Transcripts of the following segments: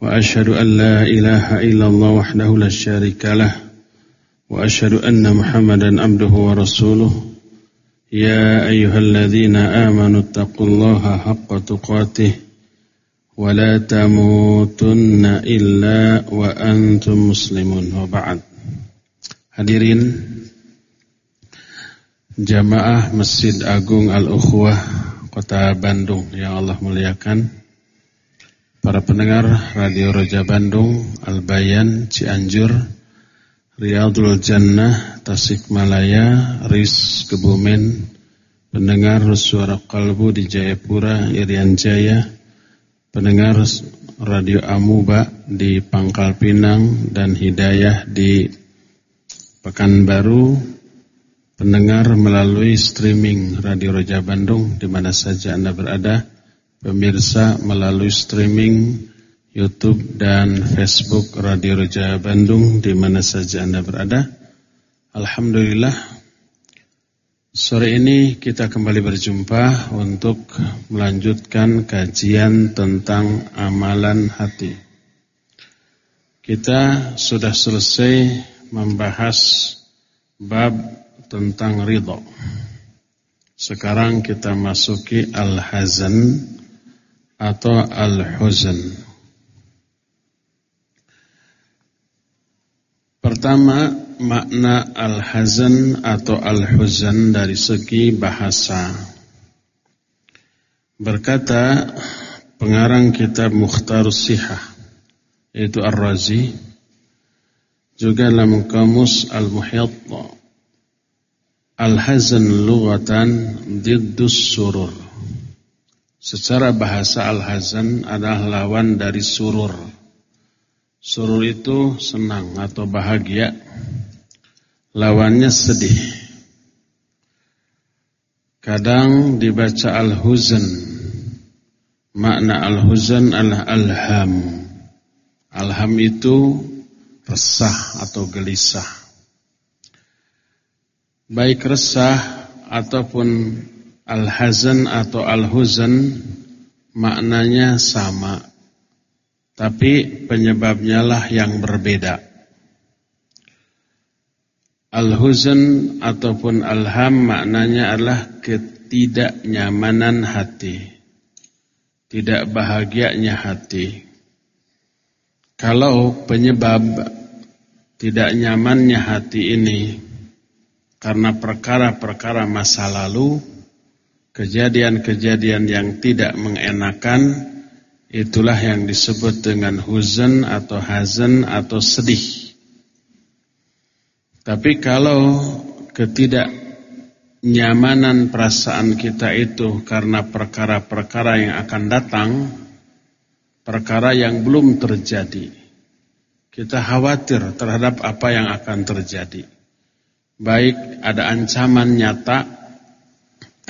وأشهد أن لا إله إلا الله وحده لا شريك له وأشهد أن محمدا عبده ورسوله يا أيها الذين آمنوا اتقوا الله حق تقاته ولا تموتن إلا وأنتم مسلمون وبعد Hadirin Jamaah Masjid Agung Al-Ukhwah Kota Bandung yang Allah muliakan Para pendengar Radio Roja Bandung, Albayan, Cianjur, Riyadul Jannah, Tasikmalaya, RIS, Kebumen, pendengar Suara Kalbu di Jayapura, Irian Jaya, pendengar Radio Amuba di Pangkal Pinang dan Hidayah di Pekanbaru, pendengar melalui streaming Radio Roja Bandung di mana saja Anda berada, pemirsa melalui streaming YouTube dan Facebook Radio Raja Bandung di mana saja Anda berada. Alhamdulillah sore ini kita kembali berjumpa untuk melanjutkan kajian tentang amalan hati. Kita sudah selesai membahas bab tentang ridho. Sekarang kita masuki al-hazan atau al-huzn. Pertama, makna al-hazan atau al-huzn dari segi bahasa. Berkata pengarang kitab Mukhtarus Sihah yaitu Ar-Razi juga dalam kamus Al-Muhyitt Al-hazan lughatan diddus surur Secara bahasa al-hazan adalah lawan dari surur. Surur itu senang atau bahagia. Lawannya sedih. Kadang dibaca al-huzan. Makna al-huzan adalah alham. Alham itu resah atau gelisah. Baik resah ataupun Al-hazan atau al-huzan maknanya sama. Tapi penyebabnya lah yang berbeda. Al-huzan ataupun al-ham maknanya adalah ketidaknyamanan hati. Tidak bahagianya hati. Kalau penyebab tidak nyamannya hati ini karena perkara-perkara masa lalu, kejadian-kejadian yang tidak mengenakan itulah yang disebut dengan huzan atau hazan atau sedih. Tapi kalau ketidaknyamanan perasaan kita itu karena perkara-perkara yang akan datang, perkara yang belum terjadi, kita khawatir terhadap apa yang akan terjadi. Baik ada ancaman nyata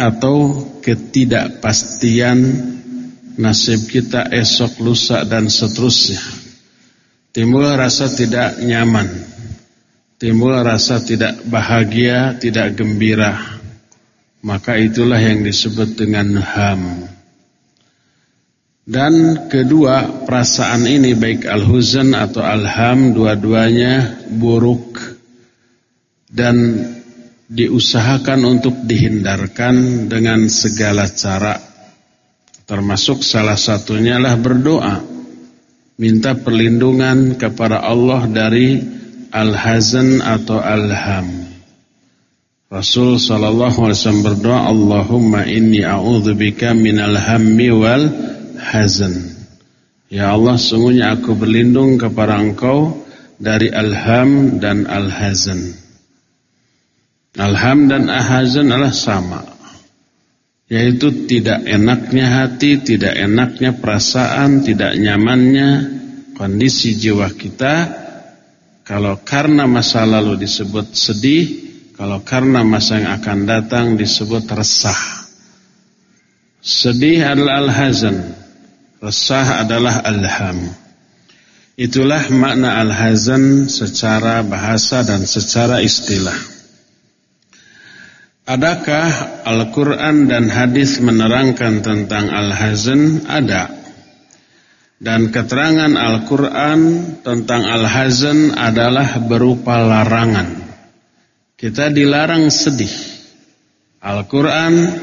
atau ketidakpastian nasib kita esok lusa dan seterusnya. Timbul rasa tidak nyaman, timbul rasa tidak bahagia, tidak gembira. Maka itulah yang disebut dengan ham. Dan kedua perasaan ini baik al-huzan atau al-ham dua-duanya buruk dan diusahakan untuk dihindarkan dengan segala cara termasuk salah satunya lah berdoa. Minta perlindungan kepada Allah dari al-hazan atau al-ham. Rasul sallallahu alaihi wasallam berdoa Allahumma inni a'udzubika minal hammi wal hazan. Ya Allah sungguhnya aku berlindung kepada engkau dari al-ham dan al-hazan Alham dan ahazan adalah sama. Yaitu tidak enaknya hati, tidak enaknya perasaan, tidak nyamannya kondisi jiwa kita Kalau karena masa lalu disebut sedih, kalau karena masa yang akan datang disebut resah. Sedih adalah al-hazan, resah adalah al-ham. Itulah makna al-hazan secara bahasa dan secara istilah. Adakah Al-Quran dan hadis menerangkan tentang al-hazan? Ada. Dan keterangan Al-Quran tentang al-hazan adalah berupa larangan. Kita dilarang sedih. Al-Quran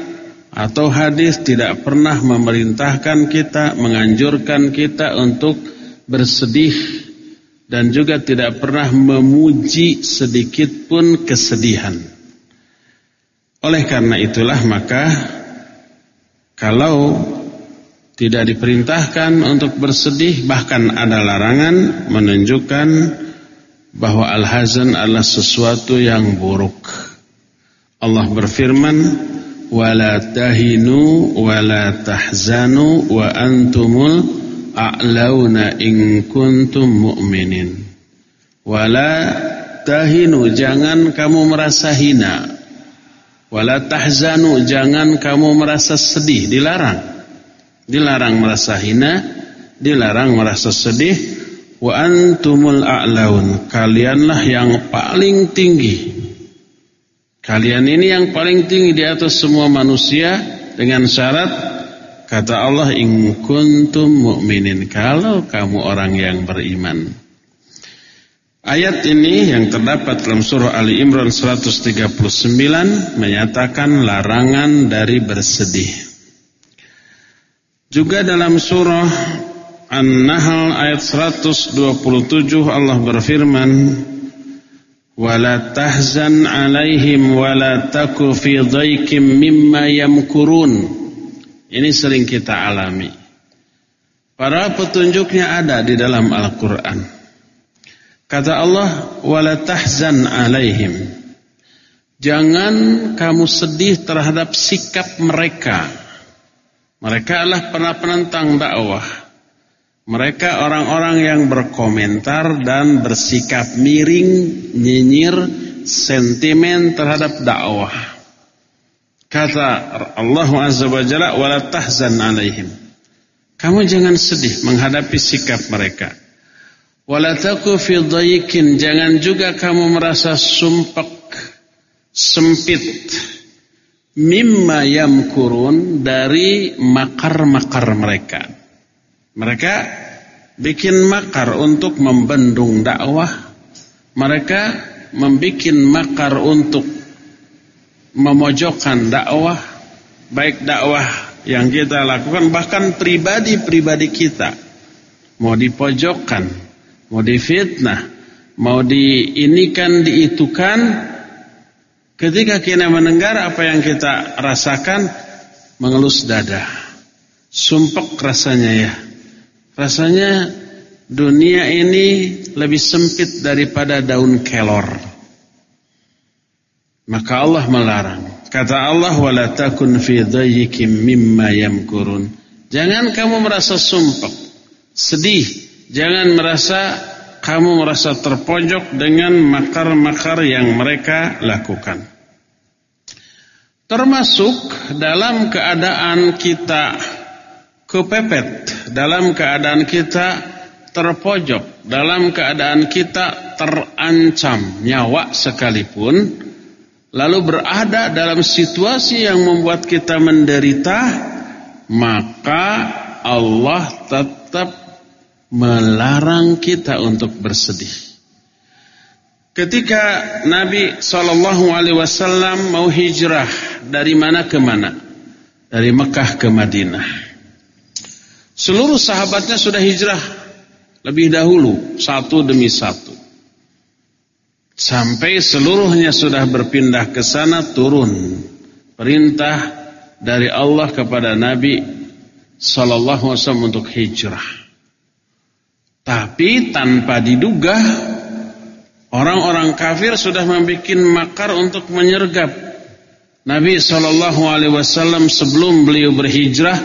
atau hadis tidak pernah memerintahkan kita, menganjurkan kita untuk bersedih dan juga tidak pernah memuji sedikit pun kesedihan. Oleh karena itulah maka kalau tidak diperintahkan untuk bersedih bahkan ada larangan menunjukkan bahwa al-hazan adalah sesuatu yang buruk. Allah berfirman wala tahinu wala tahzanu wa antumul a'launa in kuntum mu'minin. Wala tahinu jangan kamu merasa hina. Wala tahzanu jangan kamu merasa sedih, dilarang. Dilarang merasa hina, dilarang merasa sedih. Wa antumul a'laun, kalianlah yang paling tinggi. Kalian ini yang paling tinggi di atas semua manusia dengan syarat Kata Allah in kuntum mu'minin kalau kamu orang yang beriman. Ayat ini yang terdapat dalam surah Ali Imran 139 menyatakan larangan dari bersedih. Juga dalam surah An-Nahl ayat 127 Allah berfirman wala tahzan alaihim wala taku fi dhaikim mimma yamkurun ini sering kita alami. Para petunjuknya ada di dalam Al-Quran. Kata Allah, wala tahzan alaihim. Jangan kamu sedih terhadap sikap mereka. Mereka adalah pernah penentang dakwah. Mereka orang-orang yang berkomentar dan bersikap miring, nyinyir, sentimen terhadap dakwah. Kata Allah Azza wa Jalla wala tahzan alaihim. Kamu jangan sedih menghadapi sikap mereka. Wala taku fi jangan juga kamu merasa sumpek, sempit mimma yamkurun dari makar-makar mereka. Mereka bikin makar untuk membendung dakwah. Mereka membikin makar untuk memojokkan dakwah baik dakwah yang kita lakukan bahkan pribadi-pribadi kita mau dipojokkan mau difitnah mau diinikan diitukan ketika kita mendengar apa yang kita rasakan mengelus dada sumpek rasanya ya rasanya dunia ini lebih sempit daripada daun kelor maka Allah melarang. Kata Allah wala takun fi mimma. Jangan kamu merasa sumpah, sedih, jangan merasa kamu merasa terpojok dengan makar-makar yang mereka lakukan. Termasuk dalam keadaan kita kepepet, dalam keadaan kita terpojok, dalam keadaan kita terancam nyawa sekalipun, lalu berada dalam situasi yang membuat kita menderita, maka Allah tetap melarang kita untuk bersedih. Ketika Nabi Shallallahu Alaihi Wasallam mau hijrah dari mana ke mana, dari Mekah ke Madinah, seluruh sahabatnya sudah hijrah lebih dahulu satu demi satu. Sampai seluruhnya sudah berpindah ke sana turun perintah dari Allah kepada Nabi sallallahu alaihi untuk hijrah. Tapi tanpa diduga orang-orang kafir sudah membuat makar untuk menyergap Nabi sallallahu alaihi wasallam sebelum beliau berhijrah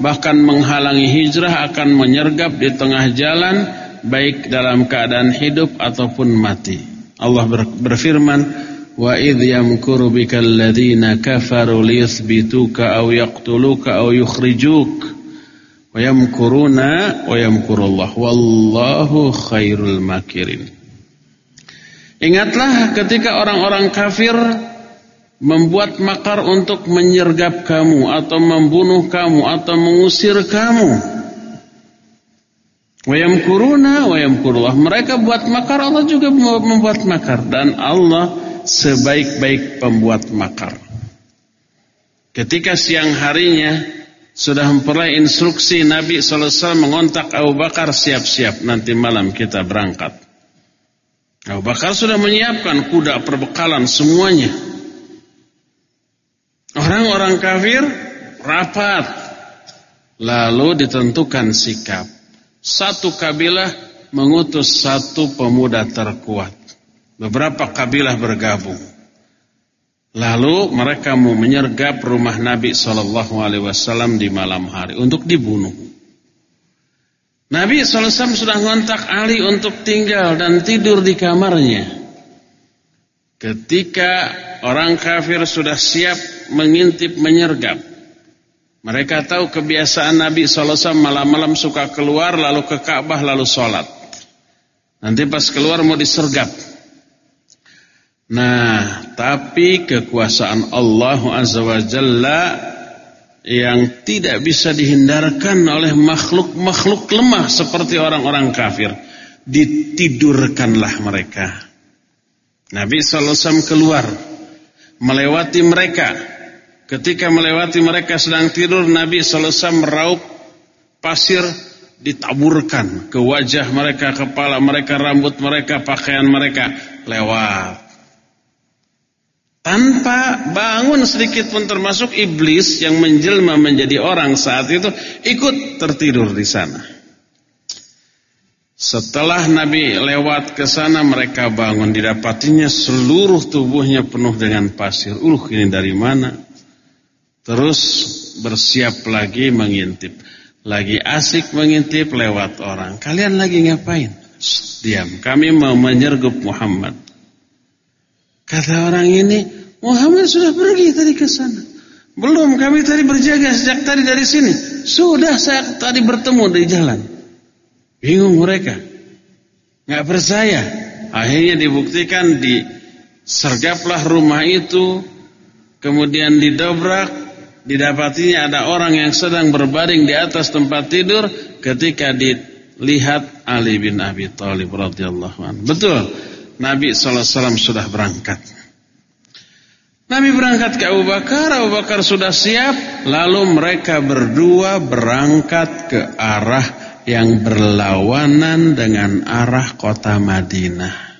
bahkan menghalangi hijrah akan menyergap di tengah jalan baik dalam keadaan hidup ataupun mati. Allah berfirman, "Wa idh yamkuru bikal ladzina kafaru liyuthbituka aw yaqtuluka aw yukhrijuk." Wa yamkuruna wallahu khairul makirin. Ingatlah ketika orang-orang kafir membuat makar untuk menyergap kamu atau membunuh kamu atau mengusir kamu. Wayam kuruna, wayam kurullah. Mereka buat makar, Allah juga membuat makar. Dan Allah sebaik-baik pembuat makar. Ketika siang harinya sudah memperoleh instruksi Nabi SAW mengontak Abu Bakar siap-siap nanti malam kita berangkat. Abu Bakar sudah menyiapkan kuda perbekalan semuanya. Orang-orang kafir rapat. Lalu ditentukan sikap satu kabilah mengutus satu pemuda terkuat. Beberapa kabilah bergabung. Lalu mereka mau menyergap rumah Nabi Shallallahu Alaihi Wasallam di malam hari untuk dibunuh. Nabi SAW sudah ngontak Ali untuk tinggal dan tidur di kamarnya. Ketika orang kafir sudah siap mengintip menyergap, mereka tahu kebiasaan Nabi SAW malam-malam suka keluar lalu ke Ka'bah lalu sholat. Nanti pas keluar mau disergap. Nah, tapi kekuasaan Allah Azza wa Jalla yang tidak bisa dihindarkan oleh makhluk-makhluk lemah seperti orang-orang kafir. Ditidurkanlah mereka. Nabi SAW keluar melewati mereka Ketika melewati mereka sedang tidur, Nabi SAW meraup pasir ditaburkan ke wajah mereka, kepala mereka, rambut mereka, pakaian mereka. Lewat. Tanpa bangun sedikit pun termasuk iblis yang menjelma menjadi orang saat itu ikut tertidur di sana. Setelah Nabi lewat ke sana mereka bangun didapatinya seluruh tubuhnya penuh dengan pasir. Uh ini dari mana? Terus bersiap lagi mengintip. Lagi asik mengintip lewat orang. Kalian lagi ngapain? Shh, diam. Kami mau menyergup Muhammad. Kata orang ini, Muhammad sudah pergi tadi ke sana. Belum, kami tadi berjaga sejak tadi dari sini. Sudah saya tadi bertemu di jalan. Bingung mereka. Nggak percaya. Akhirnya dibuktikan di sergaplah rumah itu, kemudian didobrak, didapatinya ada orang yang sedang berbaring di atas tempat tidur ketika dilihat Ali bin Abi Thalib radhiyallahu anhu. Betul, Nabi SAW sudah berangkat. Nabi berangkat ke Abu Bakar, Abu Bakar sudah siap, lalu mereka berdua berangkat ke arah yang berlawanan dengan arah kota Madinah.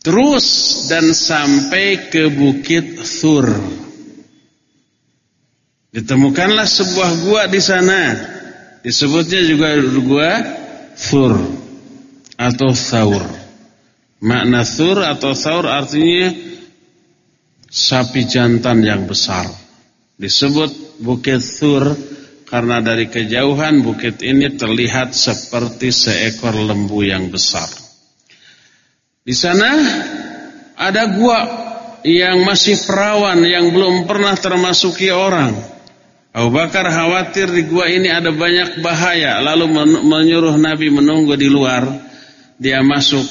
Terus dan sampai ke Bukit Thur. Ditemukanlah sebuah gua di sana. Disebutnya juga gua Thur atau Thaur. Makna Thur atau Thaur artinya sapi jantan yang besar. Disebut Bukit Thur karena dari kejauhan bukit ini terlihat seperti seekor lembu yang besar. Di sana ada gua yang masih perawan yang belum pernah termasuki orang. Abu Bakar khawatir di gua ini ada banyak bahaya lalu menyuruh Nabi menunggu di luar. Dia masuk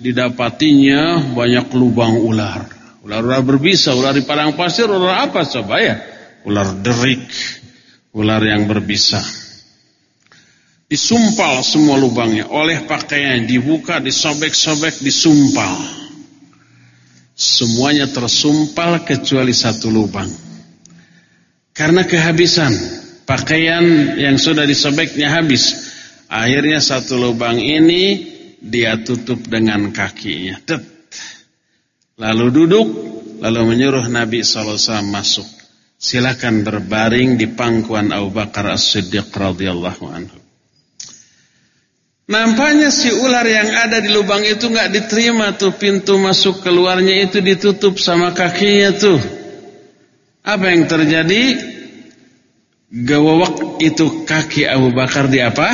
didapatinya banyak lubang ular. Ular-ular berbisa, ular di padang pasir, ular apa coba ya? Ular derik, ular yang berbisa. Disumpal semua lubangnya oleh pakaian dibuka, disobek-sobek, disumpal. Semuanya tersumpal kecuali satu lubang. Karena kehabisan pakaian yang sudah disobeknya habis. Akhirnya satu lubang ini dia tutup dengan kakinya. Tet. Lalu duduk, lalu menyuruh Nabi SAW masuk. Silakan berbaring di pangkuan Abu Bakar As-Siddiq radhiyallahu anhu. Nampaknya si ular yang ada di lubang itu nggak diterima tuh pintu masuk keluarnya itu ditutup sama kakinya tuh. Apa yang terjadi? Gawawak itu kaki Abu Bakar di apa?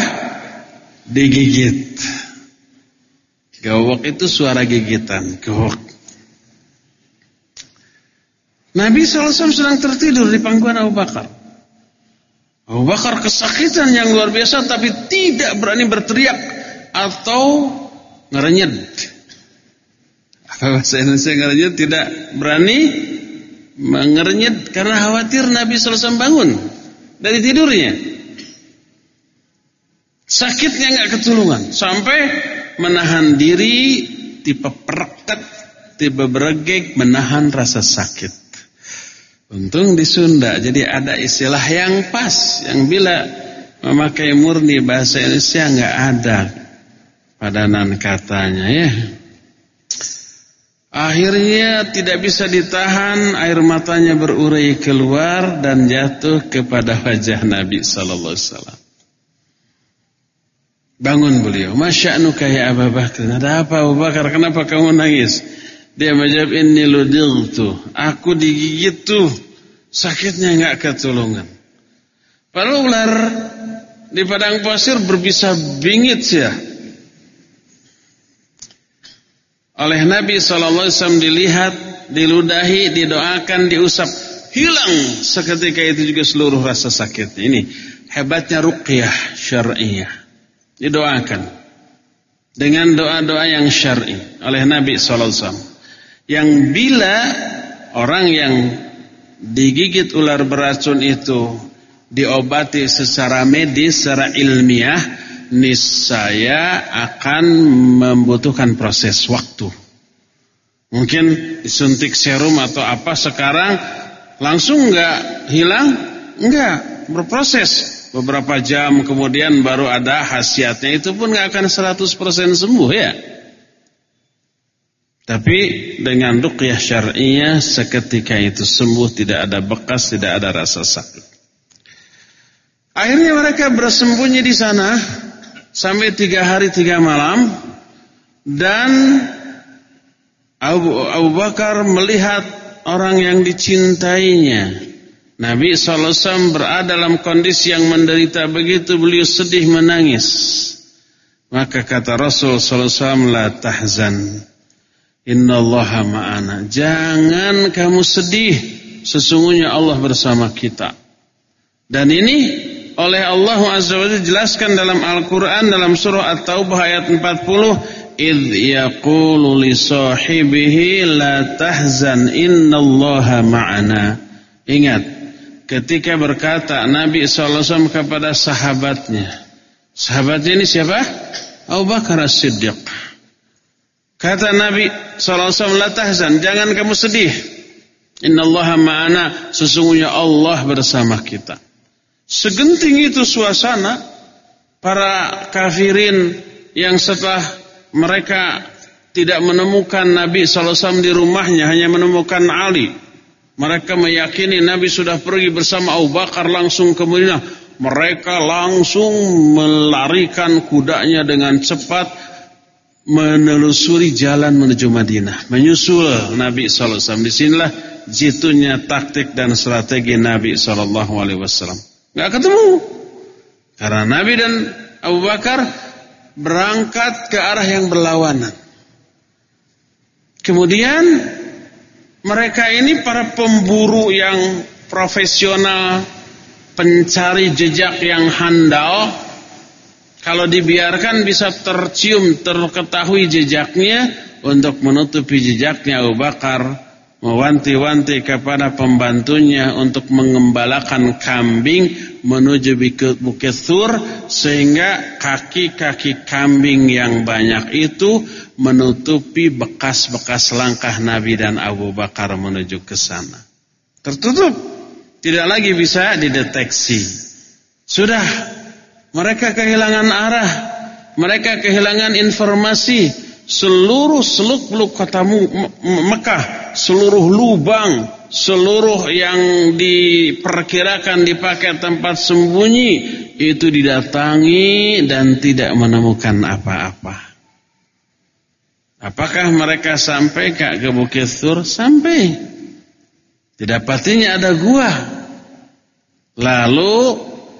digigit. Gawok itu suara gigitan, gawok. Nabi SAW sedang tertidur di pangkuan Abu Bakar. Abu Bakar kesakitan yang luar biasa tapi tidak berani berteriak atau ngerenyet. Apa bahasa Indonesia ngerenyet? Tidak berani mengerenyet karena khawatir Nabi SAW bangun dari tidurnya. Sakitnya nggak ketulungan sampai menahan diri tipe pereket, tipe beregek menahan rasa sakit. Untung di Sunda jadi ada istilah yang pas yang bila memakai murni bahasa Indonesia nggak ada padanan katanya ya. Akhirnya tidak bisa ditahan air matanya berurai keluar dan jatuh kepada wajah Nabi sallallahu alaihi wasallam. Bangun beliau, "Masya ya Abu Bakar?" Ada apa Abu Bakar? Kenapa kamu nangis? Dia menjawab ini ludirtu. Aku digigit tuh. Sakitnya enggak ketulungan. Padahal ular di padang pasir berbisa bingit ya. Oleh Nabi SAW dilihat, diludahi, didoakan, diusap. Hilang seketika itu juga seluruh rasa sakit. Ini hebatnya ruqyah syar'iyah. Didoakan. Dengan doa-doa yang syar'i oleh Nabi SAW yang bila orang yang digigit ular beracun itu diobati secara medis, secara ilmiah, niscaya akan membutuhkan proses waktu. Mungkin disuntik serum atau apa sekarang langsung enggak hilang? Enggak, berproses. Beberapa jam kemudian baru ada khasiatnya itu pun enggak akan 100% sembuh ya. Tapi dengan ruqyah syar'iyah seketika itu sembuh tidak ada bekas, tidak ada rasa sakit. Akhirnya mereka bersembunyi di sana sampai tiga hari tiga malam dan Abu, Abu Bakar melihat orang yang dicintainya. Nabi SAW berada dalam kondisi yang menderita begitu beliau sedih menangis. Maka kata Rasul SAW la tahzan. Innallaha ma'ana. Jangan kamu sedih. Sesungguhnya Allah bersama kita. Dan ini oleh Allah Azza wa Jalla dijelaskan dalam Al-Quran dalam surah At-Taubah ayat 40. Idh yaqulu li sahibihi la tahzan innallaha ma'ana. Ingat. Ketika berkata Nabi SAW kepada sahabatnya. Sahabatnya ini siapa? Abu Bakar As-Siddiq. Kata Nabi SAW, La tahzan, jangan kamu sedih. Inna Allah ma'ana, sesungguhnya Allah bersama kita. Segenting itu suasana, para kafirin yang setelah mereka tidak menemukan Nabi SAW di rumahnya, hanya menemukan Ali. Mereka meyakini Nabi sudah pergi bersama Abu Bakar langsung ke Madinah. Mereka langsung melarikan kudanya dengan cepat menelusuri jalan menuju Madinah, menyusul Nabi sallallahu alaihi wasallam. Di sinilah jitunya taktik dan strategi Nabi sallallahu alaihi wasallam. Enggak ketemu. Karena Nabi dan Abu Bakar berangkat ke arah yang berlawanan. Kemudian mereka ini para pemburu yang profesional, pencari jejak yang handal, kalau dibiarkan bisa tercium, terketahui jejaknya untuk menutupi jejaknya Abu Bakar mewanti-wanti kepada pembantunya untuk mengembalakan kambing menuju Bukit Thur sehingga kaki-kaki kambing yang banyak itu menutupi bekas-bekas langkah Nabi dan Abu Bakar menuju ke sana. Tertutup, tidak lagi bisa dideteksi. Sudah mereka kehilangan arah. Mereka kehilangan informasi. Seluruh seluk-beluk kota Mekah, seluruh lubang, seluruh yang diperkirakan dipakai tempat sembunyi itu didatangi dan tidak menemukan apa-apa. Apakah mereka sampai ke Bukit Sur? Sampai. Didapatinya ada gua. Lalu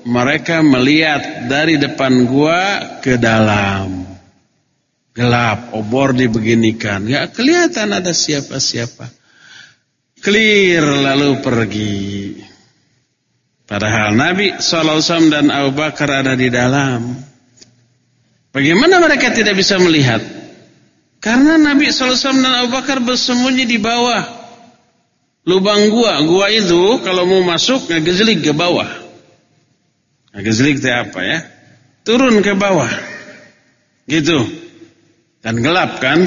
mereka melihat dari depan gua ke dalam. Gelap, obor dibeginikan. Gak kelihatan ada siapa-siapa. Clear lalu pergi. Padahal Nabi SAW dan Abu Bakar ada di dalam. Bagaimana mereka tidak bisa melihat? Karena Nabi SAW dan Abu Bakar bersembunyi di bawah lubang gua. Gua itu kalau mau masuk ngegezlik ke bawah. Ngegezlik itu apa ya? Turun ke bawah. Gitu. Dan gelap kan?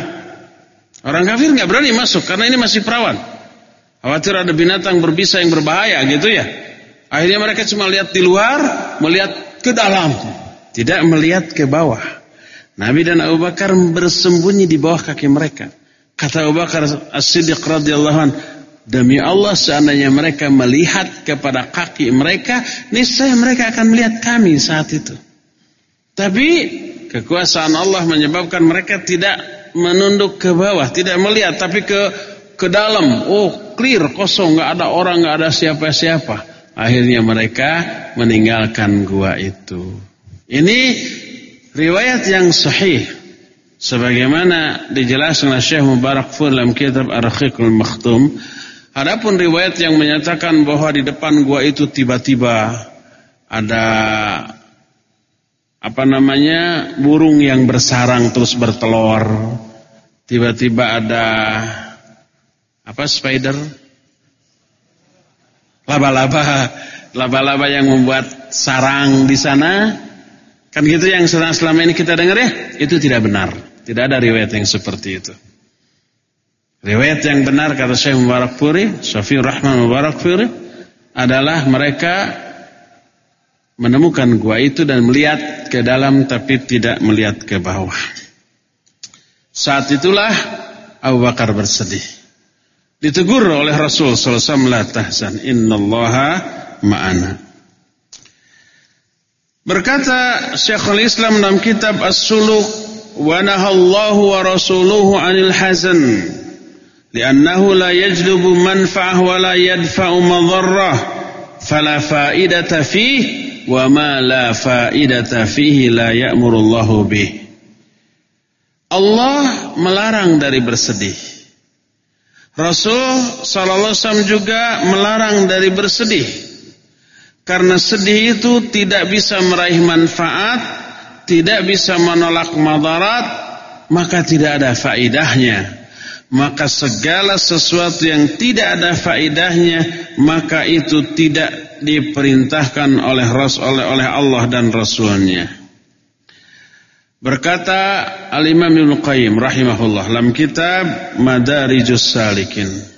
Orang kafir nggak berani masuk karena ini masih perawan. Khawatir ada binatang berbisa yang berbahaya gitu ya. Akhirnya mereka cuma lihat di luar, melihat ke dalam, tidak melihat ke bawah. Nabi dan Abu Bakar bersembunyi di bawah kaki mereka. Kata Abu Bakar As-Siddiq radhiyallahu Demi Allah seandainya mereka melihat kepada kaki mereka, niscaya mereka akan melihat kami saat itu. Tapi kekuasaan Allah menyebabkan mereka tidak menunduk ke bawah, tidak melihat, tapi ke ke dalam. Oh, clear, kosong, nggak ada orang, nggak ada siapa-siapa. Akhirnya mereka meninggalkan gua itu. Ini riwayat yang sahih. Sebagaimana dijelaskan oleh Syekh Mubarak Fur dalam kitab Ar-Raqiqul Makhtum Adapun riwayat yang menyatakan bahwa di depan gua itu tiba-tiba ada apa namanya? Burung yang bersarang terus bertelur, tiba-tiba ada apa spider, laba-laba, laba-laba yang membuat sarang di sana, kan gitu yang selama ini kita dengar ya, itu tidak benar, tidak ada riwayat yang seperti itu. Riwayat yang benar kata Syekh Mubarak Puri, Syafiur Rahman Mubarak Puri adalah mereka menemukan gua itu dan melihat ke dalam tapi tidak melihat ke bawah. Saat itulah Abu Bakar bersedih. Ditegur oleh Rasul sallallahu alaihi wasallam la innallaha ma'ana. Berkata Syekhul Islam dalam kitab As-Suluk wa nahallahu wa rasuluhu 'anil hazan li'annahu la yajlubu manfa'ah wa la yadfa'u madharrah. fala fa'idata fihi wa ma la faidata fihi la ya'murullahu bih. Allah melarang dari bersedih. Rasul sallallahu alaihi wasallam juga melarang dari bersedih. Karena sedih itu tidak bisa meraih manfaat, tidak bisa menolak madarat, maka tidak ada faidahnya. Maka segala sesuatu yang tidak ada faidahnya, maka itu tidak diperintahkan oleh Rasul oleh, oleh Allah dan Rasulnya. Berkata Al-Imam Ibnu Qayyim rahimahullah dalam kitab Madarijus Salikin.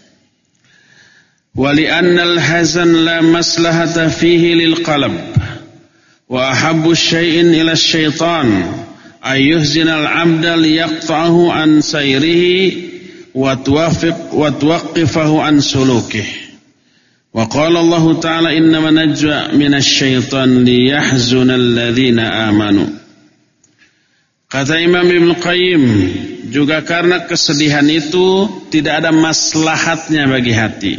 ولأن الحزن لا مصلحة فيه للقلب وأحب الشيء إلى الشيطان أن يهزن العبد ليقطعه عن سيره وتوافق وتوقفه عن سلوكه وقال الله تعالى إنما نجوى من الشيطان ليحزن الذين آمنوا Kata Imam Ibn Qayyim Juga karena kesedihan itu Tidak ada maslahatnya bagi hati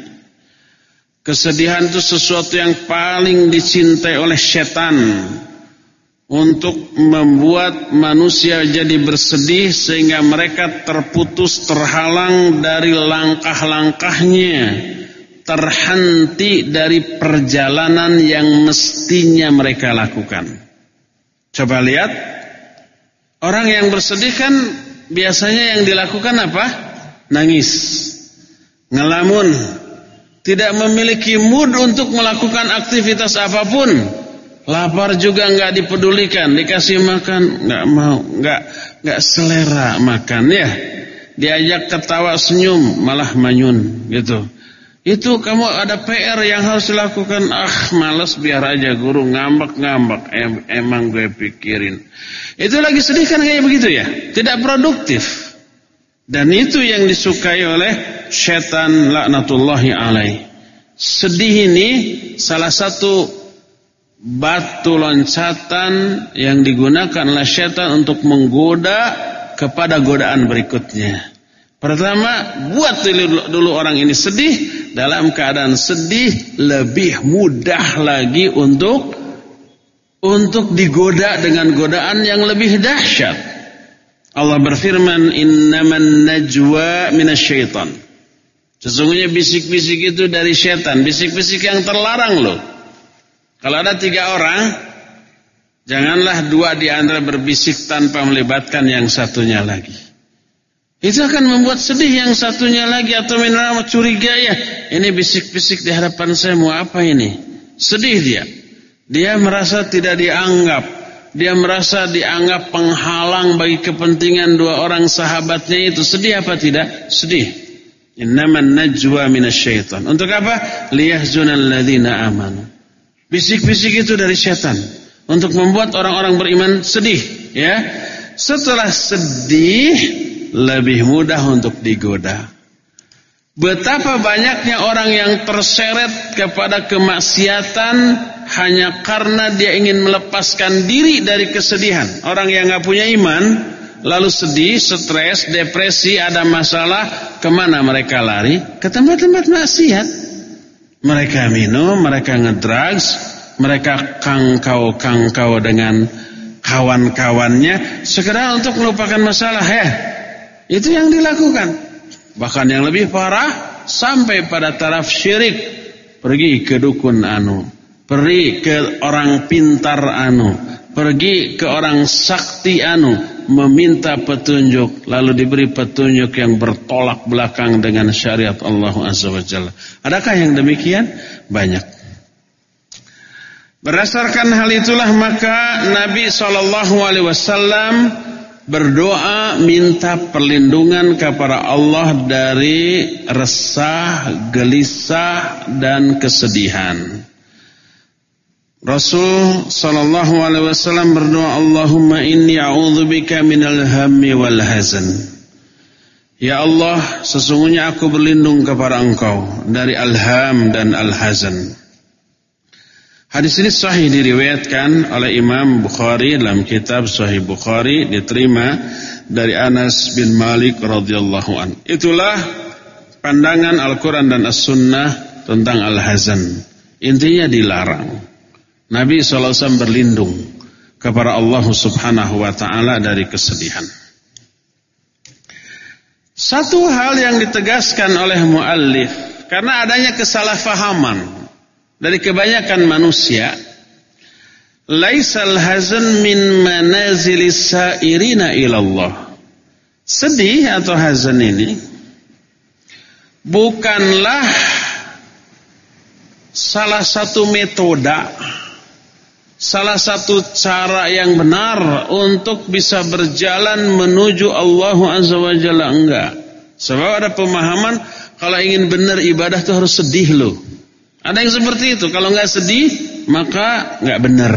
Kesedihan itu sesuatu yang paling dicintai oleh setan untuk membuat manusia jadi bersedih sehingga mereka terputus terhalang dari langkah-langkahnya terhenti dari perjalanan yang mestinya mereka lakukan. Coba lihat. Orang yang bersedih kan biasanya yang dilakukan apa? Nangis. Ngelamun. Tidak memiliki mood untuk melakukan aktivitas apa pun. Lapar juga nggak dipedulikan, dikasih makan nggak mau, nggak nggak selera makan ya. Diajak ketawa senyum malah manyun gitu. Itu kamu ada PR yang harus dilakukan. Ah, malas biar aja guru ngambek-ngambek. Em emang gue pikirin. Itu lagi sedih kan kayak begitu ya? Tidak produktif. Dan itu yang disukai oleh setan laknatullahi alaih. Sedih ini salah satu batu loncatan yang digunakan oleh syaitan untuk menggoda kepada godaan berikutnya. Pertama, buat dulu, orang ini sedih, dalam keadaan sedih lebih mudah lagi untuk untuk digoda dengan godaan yang lebih dahsyat. Allah berfirman, "Innaman najwa minasyaitan." Sesungguhnya bisik-bisik itu dari setan, bisik-bisik yang terlarang loh. Kalau ada tiga orang, janganlah dua di antara berbisik tanpa melibatkan yang satunya lagi. Itu akan membuat sedih yang satunya lagi atau minimal curiga ya. Ini bisik-bisik di hadapan saya mau apa ini? Sedih dia. Dia merasa tidak dianggap. Dia merasa dianggap penghalang bagi kepentingan dua orang sahabatnya itu. Sedih apa tidak? Sedih. Innaman najwa minasyaitan. Untuk apa? Liyahzunal ladzina amanu. Bisik-bisik itu dari syaitan untuk membuat orang-orang beriman sedih, ya. Setelah sedih lebih mudah untuk digoda. Betapa banyaknya orang yang terseret kepada kemaksiatan hanya karena dia ingin melepaskan diri dari kesedihan. Orang yang nggak punya iman, lalu sedih, stres, depresi, ada masalah, ke mana mereka lari? Ke tempat-tempat maksiat. Mereka minum, mereka ngedrugs, mereka kangkau-kangkau dengan kawan-kawannya, sekedar untuk melupakan masalah ya. Itu yang dilakukan. Bahkan yang lebih parah sampai pada taraf syirik. Pergi ke dukun anu, pergi ke orang pintar anu, pergi ke orang sakti anu, meminta petunjuk lalu diberi petunjuk yang bertolak belakang dengan syariat Allah Azza wa Jalla. Adakah yang demikian? Banyak. Berdasarkan hal itulah maka Nabi sallallahu alaihi wasallam berdoa minta perlindungan kepada Allah dari resah, gelisah dan kesedihan. Rasul sallallahu alaihi wasallam berdoa Allahumma inni a'udzubika minal hammi wal hazan. Ya Allah, sesungguhnya aku berlindung kepada Engkau dari al-ham dan al-hazan. Hadis ini sahih diriwayatkan oleh Imam Bukhari dalam kitab Sahih Bukhari diterima dari Anas bin Malik radhiyallahu an. Itulah pandangan Al-Qur'an dan As-Sunnah tentang al-hazan. Intinya dilarang. Nabi SAW berlindung kepada Allah Subhanahu wa taala dari kesedihan. Satu hal yang ditegaskan oleh muallif karena adanya kesalahpahaman dari kebanyakan manusia laisal hazan min manazilis sairina ilallah. Sedih atau hazan ini bukanlah salah satu metode salah satu cara yang benar untuk bisa berjalan menuju Allah Azza wa Jalla. Enggak. Sebab ada pemahaman kalau ingin benar ibadah itu harus sedih loh ada yang seperti itu. Kalau nggak sedih, maka nggak benar.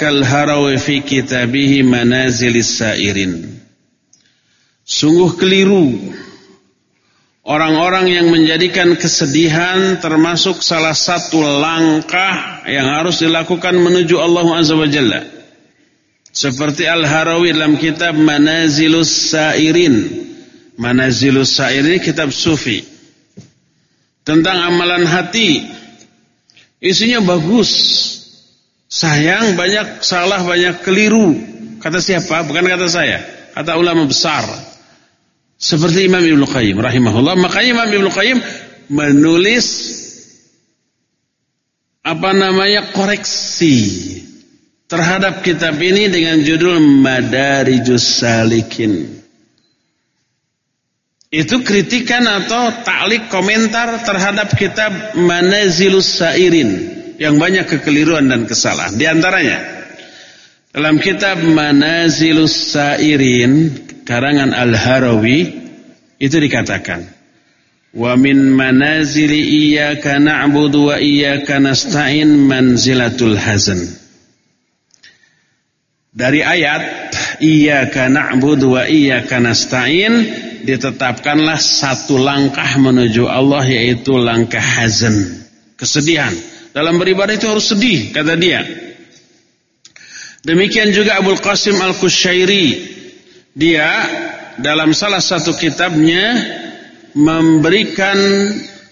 Kal fi kitabihi sairin. Sungguh keliru orang-orang yang menjadikan kesedihan termasuk salah satu langkah yang harus dilakukan menuju Allah Azza wa Jalla. Seperti Al-Harawi dalam kitab Manazilus Sairin. Manazilus Sairin kitab sufi. Tentang amalan hati. Isinya bagus. Sayang banyak salah, banyak keliru. Kata siapa? Bukan kata saya. Kata ulama besar. Seperti Imam Ibnu Qayyim rahimahullah. Makanya Imam Ibnu Qayyim menulis apa namanya koreksi terhadap kitab ini dengan judul Madarijus Salikin. Itu kritikan atau taklik komentar terhadap kitab Manazilus Sairin yang banyak kekeliruan dan kesalahan. Di antaranya dalam kitab Manazilus Sairin karangan Al-Harawi itu dikatakan Wa min manazili iyyaka na'budu wa iyyaka nasta'in manzilatul hazan. Dari ayat iyyaka na'budu wa iyyaka nasta'in ditetapkanlah satu langkah menuju Allah yaitu langkah hazan, kesedihan. Dalam beribadah itu harus sedih kata dia. Demikian juga Abdul Qasim Al-Kusyairi dia dalam salah satu kitabnya memberikan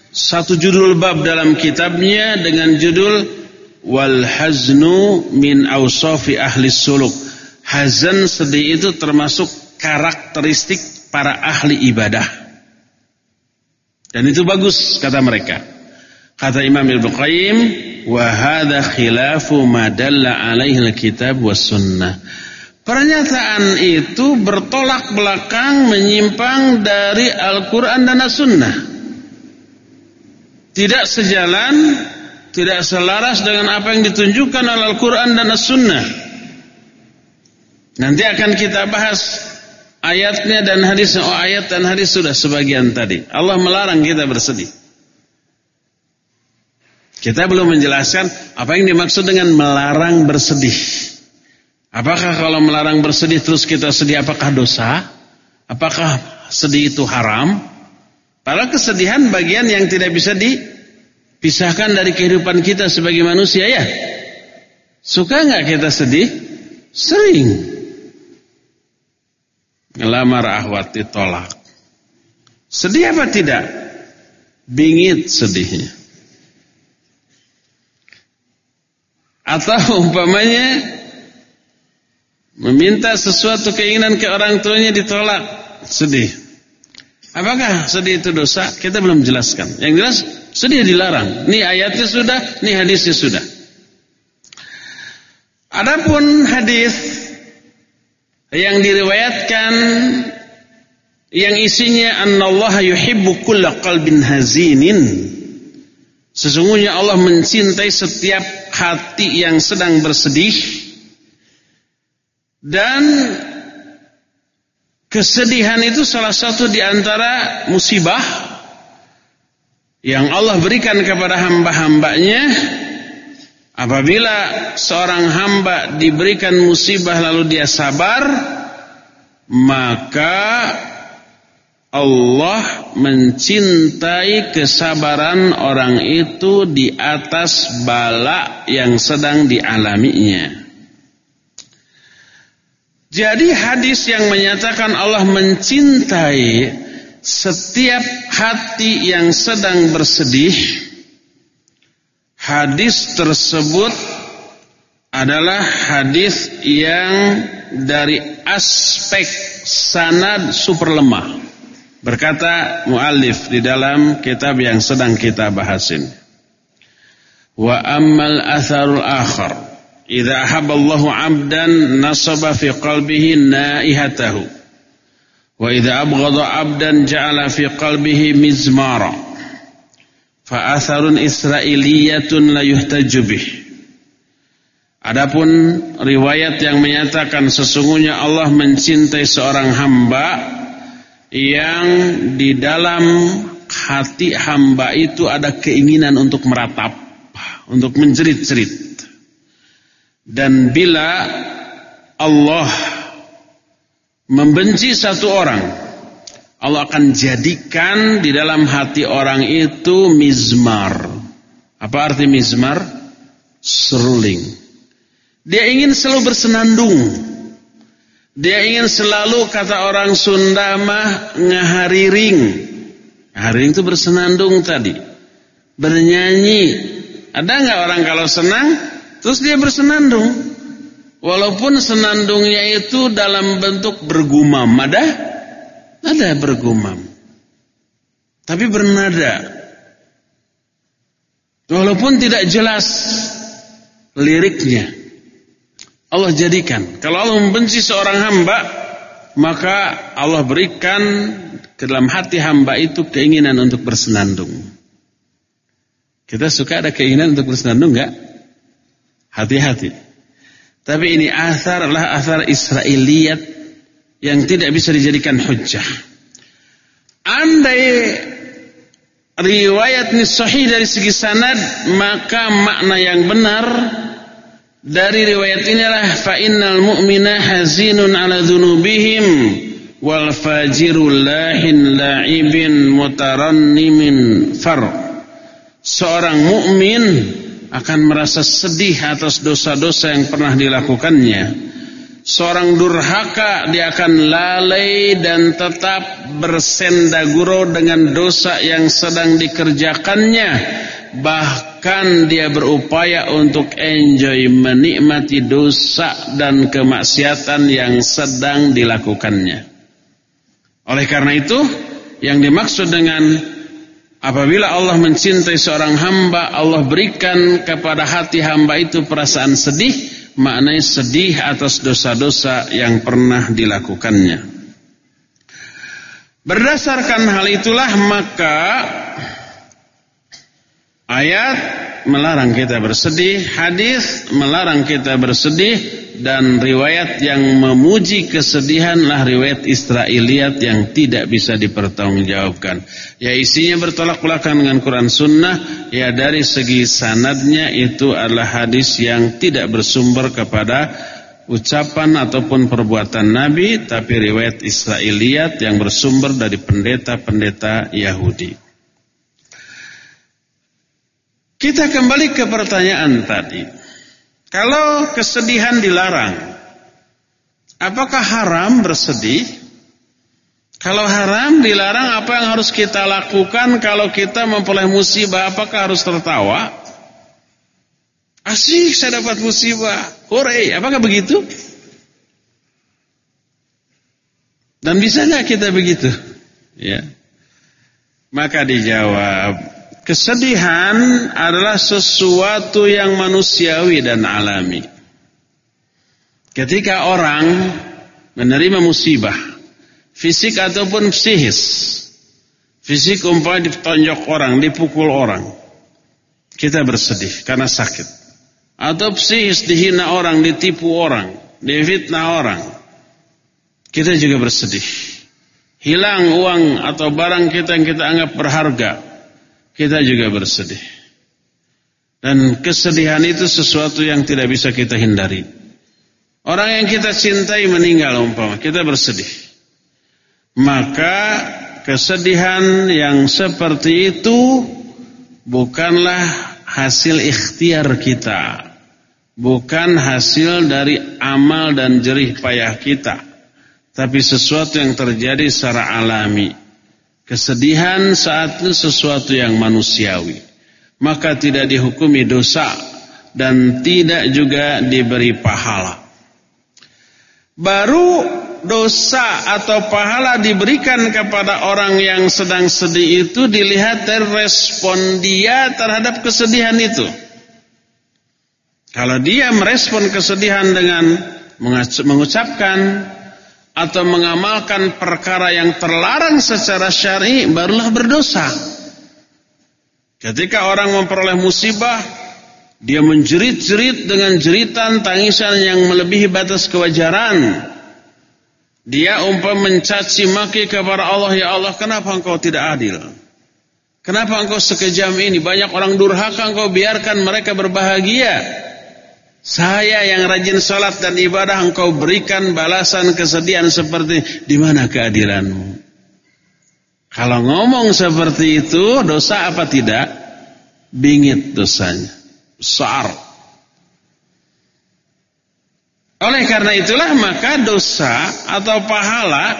satu judul bab dalam kitabnya dengan judul Wal Haznu min Awsafi Ahli Suluk. Hazan sedih itu termasuk karakteristik para ahli ibadah. Dan itu bagus kata mereka. Kata Imam Al-Buqayyim, wa hadha khilafu ma dalla alaihi al-kitab sunnah. Pernyataan itu bertolak belakang menyimpang dari Al-Quran dan As-Sunnah. Tidak sejalan, tidak selaras dengan apa yang ditunjukkan oleh Al-Quran dan As-Sunnah. Nanti akan kita bahas ayatnya dan hadisnya. Oh ayat dan hadis sudah sebagian tadi. Allah melarang kita bersedih. Kita belum menjelaskan apa yang dimaksud dengan melarang bersedih. Apakah kalau melarang bersedih terus kita sedih apakah dosa? Apakah sedih itu haram? Padahal kesedihan bagian yang tidak bisa dipisahkan dari kehidupan kita sebagai manusia ya. Suka nggak kita sedih? Sering. Ngelamar ahwat ditolak. Sedih apa tidak? Bingit sedihnya. Atau umpamanya Meminta sesuatu keinginan ke orang tuanya ditolak, sedih. Apakah sedih itu dosa? Kita belum jelaskan. Yang jelas sedih dilarang. Ini ayatnya sudah, ini hadisnya sudah. Adapun hadis yang diriwayatkan yang isinya annallaha yuhibbu kulla qalbin hazinin. Sesungguhnya Allah mencintai setiap hati yang sedang bersedih dan kesedihan itu salah satu di antara musibah yang Allah berikan kepada hamba-hambanya apabila seorang hamba diberikan musibah lalu dia sabar maka Allah mencintai kesabaran orang itu di atas bala yang sedang dialaminya. Jadi hadis yang menyatakan Allah mencintai setiap hati yang sedang bersedih Hadis tersebut adalah hadis yang dari aspek sanad super lemah. Berkata muallif di dalam kitab yang sedang kita bahasin. Wa ammal atharul akhar Idza ahabballahu 'abdan nasaba fi qalbihi naihatahu. Wa idza abghadha 'abdan ja'ala fi qalbihi mizmara. Fa atharun israiliyatun la yuhtaju bih. Adapun riwayat yang menyatakan sesungguhnya Allah mencintai seorang hamba yang di dalam hati hamba itu ada keinginan untuk meratap, untuk menjerit-jerit. Dan bila Allah membenci satu orang, Allah akan jadikan di dalam hati orang itu mizmar. Apa arti mizmar? Seruling. Dia ingin selalu bersenandung. Dia ingin selalu kata orang Sunda mah ngahariring. Ngahariring itu bersenandung tadi. Bernyanyi. Ada nggak orang kalau senang Terus dia bersenandung. Walaupun senandungnya itu dalam bentuk bergumam. Ada? Ada bergumam. Tapi bernada. Walaupun tidak jelas liriknya. Allah jadikan. Kalau Allah membenci seorang hamba, maka Allah berikan ke dalam hati hamba itu keinginan untuk bersenandung. Kita suka ada keinginan untuk bersenandung enggak? Hati-hati. Tapi ini asar adalah asar Israiliyat yang tidak bisa dijadikan hujjah. Andai riwayat ini sahih dari segi sanad, maka makna yang benar dari riwayat ini adalah fa innal mu'mina hazinun ala dzunubihim wal fajirul lahin la'ibin mutarannimin far. Seorang mukmin akan merasa sedih atas dosa-dosa yang pernah dilakukannya. Seorang durhaka dia akan lalai dan tetap bersendaguro dengan dosa yang sedang dikerjakannya. Bahkan dia berupaya untuk enjoy menikmati dosa dan kemaksiatan yang sedang dilakukannya. Oleh karena itu, yang dimaksud dengan apabila Allah mencintai seorang hamba, Allah berikan kepada hati hamba itu perasaan sedih maknanya sedih atas dosa-dosa yang pernah dilakukannya. Berdasarkan hal itulah maka ayat melarang kita bersedih, hadis melarang kita bersedih dan riwayat yang memuji kesedihanlah riwayat Israiliyat yang tidak bisa dipertanggungjawabkan. Ya isinya bertolak belakang dengan Quran Sunnah. Ya dari segi sanadnya itu adalah hadis yang tidak bersumber kepada ucapan ataupun perbuatan Nabi, tapi riwayat Israiliyat yang bersumber dari pendeta-pendeta Yahudi. Kita kembali ke pertanyaan tadi. Kalau kesedihan dilarang, apakah haram bersedih? Kalau haram dilarang, apa yang harus kita lakukan kalau kita memperoleh musibah? Apakah harus tertawa? Asik saya dapat musibah. Hore, apakah begitu? Dan bisa kita begitu? Ya. Maka dijawab, Kesedihan adalah sesuatu yang manusiawi dan alami. Ketika orang menerima musibah, fisik ataupun psikis, fisik umpamanya ditonjok orang, dipukul orang, kita bersedih karena sakit. Atau psikis dihina orang, ditipu orang, difitnah orang, kita juga bersedih. Hilang uang atau barang kita yang kita anggap berharga, kita juga bersedih. Dan kesedihan itu sesuatu yang tidak bisa kita hindari. Orang yang kita cintai meninggal umpama, kita bersedih. Maka kesedihan yang seperti itu bukanlah hasil ikhtiar kita. Bukan hasil dari amal dan jerih payah kita. Tapi sesuatu yang terjadi secara alami. Kesedihan saat itu sesuatu yang manusiawi. Maka tidak dihukumi dosa dan tidak juga diberi pahala. Baru dosa atau pahala diberikan kepada orang yang sedang sedih itu dilihat dari respon dia terhadap kesedihan itu. Kalau dia merespon kesedihan dengan mengucapkan atau mengamalkan perkara yang terlarang secara syar'i barulah berdosa. Ketika orang memperoleh musibah, dia menjerit-jerit dengan jeritan tangisan yang melebihi batas kewajaran. Dia umpam mencaci maki kepada Allah, ya Allah, kenapa engkau tidak adil? Kenapa engkau sekejam ini? Banyak orang durhaka engkau biarkan mereka berbahagia. Saya yang rajin sholat dan ibadah engkau berikan balasan kesedihan seperti di mana keadilanmu? Kalau ngomong seperti itu dosa apa tidak? Bingit dosanya. Besar. Oleh karena itulah maka dosa atau pahala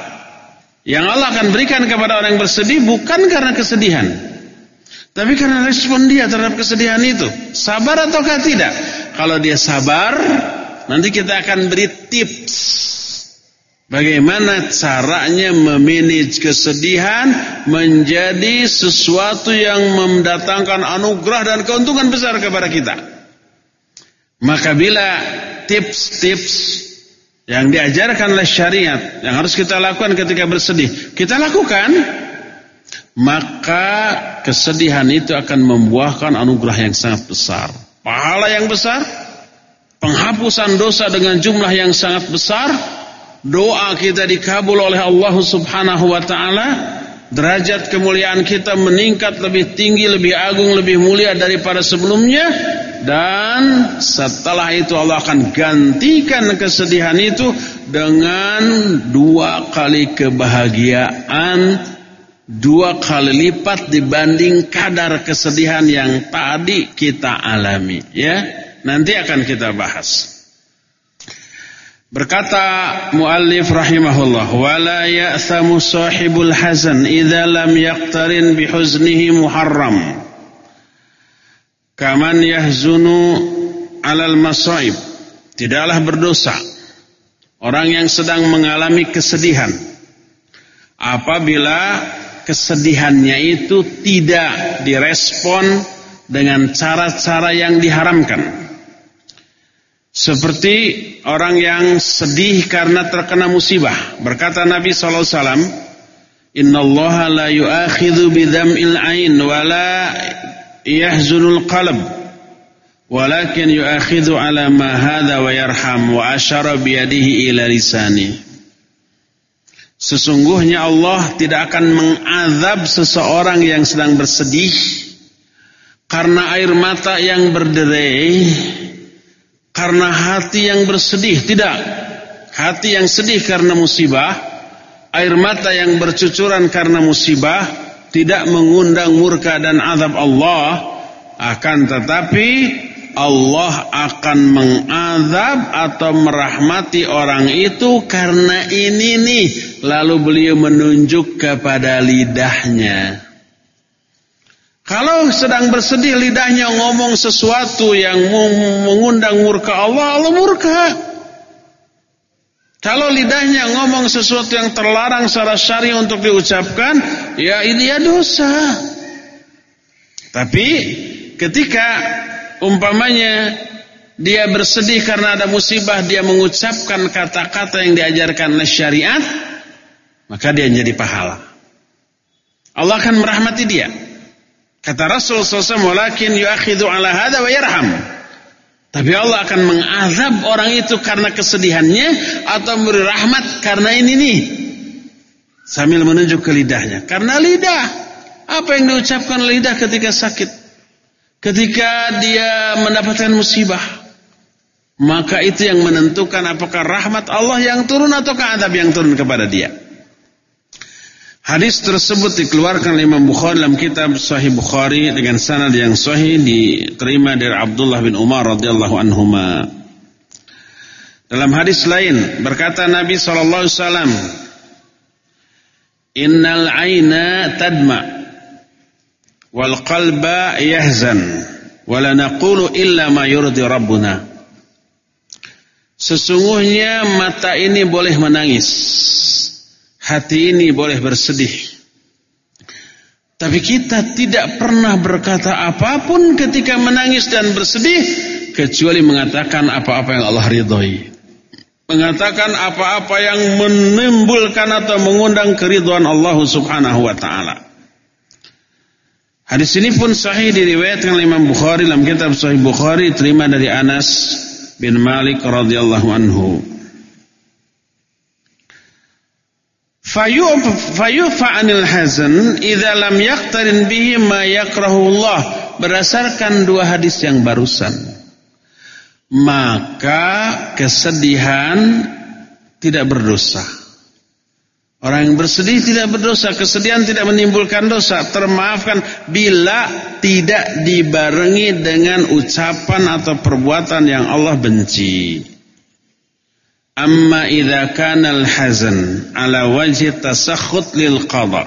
yang Allah akan berikan kepada orang yang bersedih bukan karena kesedihan. Tapi karena respon dia terhadap kesedihan itu. Sabar ataukah tidak? Kalau dia sabar, nanti kita akan beri tips bagaimana caranya memanage kesedihan menjadi sesuatu yang mendatangkan anugerah dan keuntungan besar kepada kita. Maka bila tips-tips yang diajarkan oleh syariat yang harus kita lakukan ketika bersedih, kita lakukan, maka kesedihan itu akan membuahkan anugerah yang sangat besar pahala yang besar, penghapusan dosa dengan jumlah yang sangat besar, doa kita dikabul oleh Allah Subhanahu wa taala, derajat kemuliaan kita meningkat lebih tinggi, lebih agung, lebih mulia daripada sebelumnya dan setelah itu Allah akan gantikan kesedihan itu dengan dua kali kebahagiaan dua kali lipat dibanding kadar kesedihan yang tadi kita alami ya nanti akan kita bahas Berkata muallif rahimahullah, "Wala ya'thamu sahibul hazan idza lam yaqtarin bihuznihi muharram." Kaman yahzunu 'alal masaib. Tidaklah berdosa orang yang sedang mengalami kesedihan apabila kesedihannya itu tidak direspon dengan cara-cara yang diharamkan. Seperti orang yang sedih karena terkena musibah. Berkata Nabi sallallahu alaihi wasallam, "Innallaha la yu'akhidhu bidham'il 'ain wa la yahzunul qalb, walakin yu'akhidhu 'ala ma hadha wa yarham wa asyara bi yadihi ila lisani." Sesungguhnya Allah tidak akan mengazab seseorang yang sedang bersedih karena air mata yang berderai karena hati yang bersedih, tidak. Hati yang sedih karena musibah, air mata yang bercucuran karena musibah, tidak mengundang murka dan azab Allah, akan tetapi Allah akan mengazab atau merahmati orang itu karena ini nih. Lalu beliau menunjuk kepada lidahnya. Kalau sedang bersedih lidahnya ngomong sesuatu yang mengundang murka Allah, Allah murka. Kalau lidahnya ngomong sesuatu yang terlarang secara syari untuk diucapkan, ya ini ya dosa. Tapi ketika umpamanya dia bersedih karena ada musibah, dia mengucapkan kata-kata yang diajarkan oleh syariat, maka dia jadi pahala. Allah akan merahmati dia. Kata Rasul SAW, walakin yuakhidhu ala hadha wa yarham. Tapi Allah akan mengazab orang itu karena kesedihannya atau memberi rahmat karena ini nih. Sambil menunjuk ke lidahnya. Karena lidah. Apa yang diucapkan lidah ketika sakit? Ketika dia mendapatkan musibah. Maka itu yang menentukan apakah rahmat Allah yang turun atau azab yang turun kepada dia. Hadis tersebut dikeluarkan oleh Imam Bukhari dalam kitab Sahih Bukhari dengan sanad yang sahih diterima dari Abdullah bin Umar radhiyallahu anhuma. Dalam hadis lain berkata Nabi sallallahu alaihi wasallam, "Innal 'aina tadma wal qalba yahzan wa la naqulu illa ma yurdi rabbuna." Sesungguhnya mata ini boleh menangis hati ini boleh bersedih. Tapi kita tidak pernah berkata apa pun ketika menangis dan bersedih kecuali mengatakan apa-apa yang Allah ridhoi. Mengatakan apa-apa yang menimbulkan atau mengundang keriduan Allah Subhanahu wa taala. Hadis ini pun sahih diriwayatkan oleh Imam Bukhari dalam kitab Sahih Bukhari terima dari Anas bin Malik radhiyallahu anhu. fayufa anil hazan idza lam yaqtarin bihi ma yakrahullah berdasarkan dua hadis yang barusan maka kesedihan tidak berdosa orang yang bersedih tidak berdosa kesedihan tidak menimbulkan dosa termaafkan bila tidak dibarengi dengan ucapan atau perbuatan yang Allah benci Amma idza kana al-hazan ala wajhi tasakhut lil qada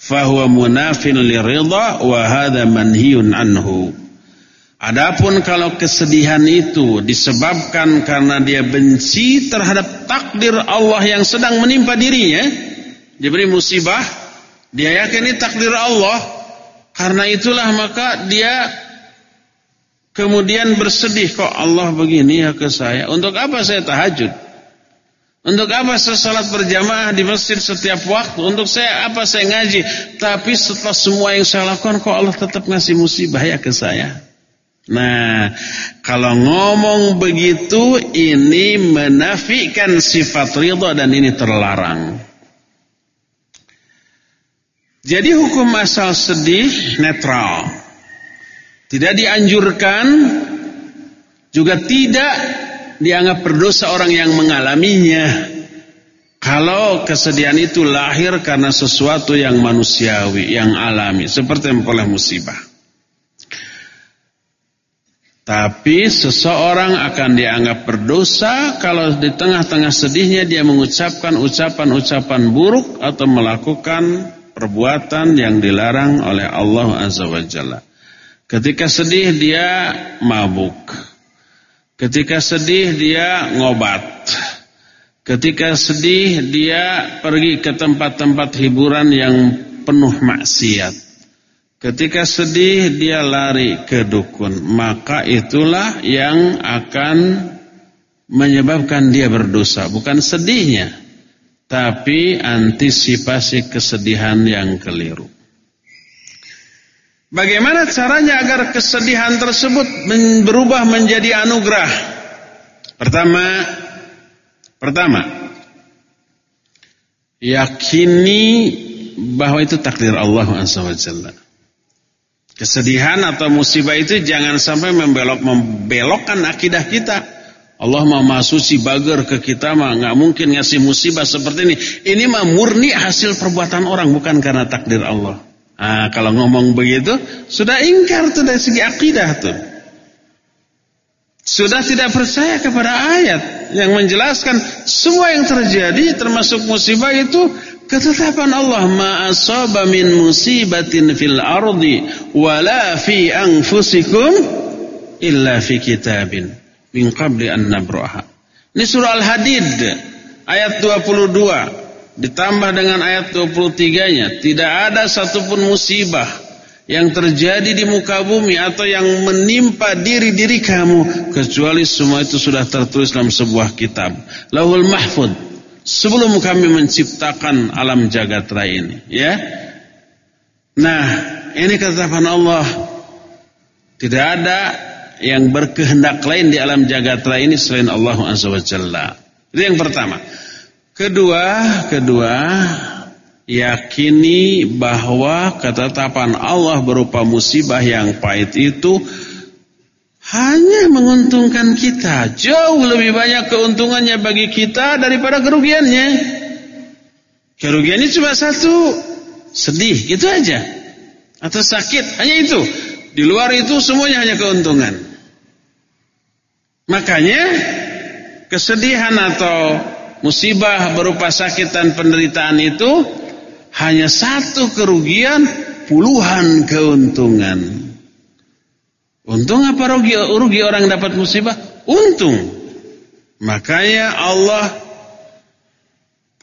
fahuwa munafin liridha wa hadha manhiyun anhu. Adapun kalau kesedihan itu disebabkan karena dia benci terhadap takdir Allah yang sedang menimpa dirinya, diberi musibah, dia yakin ini takdir Allah, karena itulah maka dia Kemudian bersedih kok Allah begini ya ke saya. Untuk apa saya tahajud? Untuk apa saya salat berjamaah di masjid setiap waktu? Untuk saya apa saya ngaji? Tapi setelah semua yang saya lakukan kok Allah tetap ngasih musibah ya ke saya? Nah, kalau ngomong begitu ini menafikan sifat ridha dan ini terlarang. Jadi hukum asal sedih netral. Tidak dianjurkan juga tidak dianggap berdosa orang yang mengalaminya. Kalau kesedihan itu lahir karena sesuatu yang manusiawi, yang alami, seperti memperoleh musibah. Tapi seseorang akan dianggap berdosa kalau di tengah-tengah sedihnya dia mengucapkan ucapan-ucapan buruk atau melakukan perbuatan yang dilarang oleh Allah Azza wa Jalla. Ketika sedih dia mabuk. Ketika sedih dia ngobat. Ketika sedih dia pergi ke tempat-tempat hiburan yang penuh maksiat. Ketika sedih dia lari ke dukun, maka itulah yang akan menyebabkan dia berdosa, bukan sedihnya, tapi antisipasi kesedihan yang keliru. Bagaimana caranya agar kesedihan tersebut berubah menjadi anugerah? Pertama, pertama, yakini bahwa itu takdir Allah SWT. Kesedihan atau musibah itu jangan sampai membelok membelokkan akidah kita. Allah mau masuci bager ke kita mah nggak mungkin ngasih musibah seperti ini. Ini mah murni hasil perbuatan orang bukan karena takdir Allah. Nah, kalau ngomong begitu sudah ingkar tuh dari segi akidah tuh. Sudah tidak percaya kepada ayat yang menjelaskan semua yang terjadi termasuk musibah itu Ketetapan Allah ma asaba min musibatin fil ardi wala fi anfusikum illa fi kitabin min qabli an nabraha. Ini surah Al-Hadid ayat 22 ditambah dengan ayat 23-nya tidak ada satupun musibah yang terjadi di muka bumi atau yang menimpa diri-diri kamu kecuali semua itu sudah tertulis dalam sebuah kitab. Lauhul Mahfud sebelum kami menciptakan alam jagat raya ini ya. Nah ini ketetapan Allah. Tidak ada yang berkehendak lain di alam jagat raya ini selain Allah Azza wa Jalla. Itu yang pertama. Kedua kedua yakini bahwa ketetapan Allah berupa musibah yang pahit itu hanya menguntungkan kita. Jauh lebih banyak keuntungannya bagi kita daripada kerugiannya. Kerugiannya cuma satu, sedih, gitu aja. Atau sakit, hanya itu. Di luar itu semuanya hanya keuntungan. Makanya kesedihan atau musibah berupa sakit dan penderitaan itu hanya satu kerugian, puluhan keuntungan. Untung apa rugi, rugi orang dapat musibah? Untung. Makanya Allah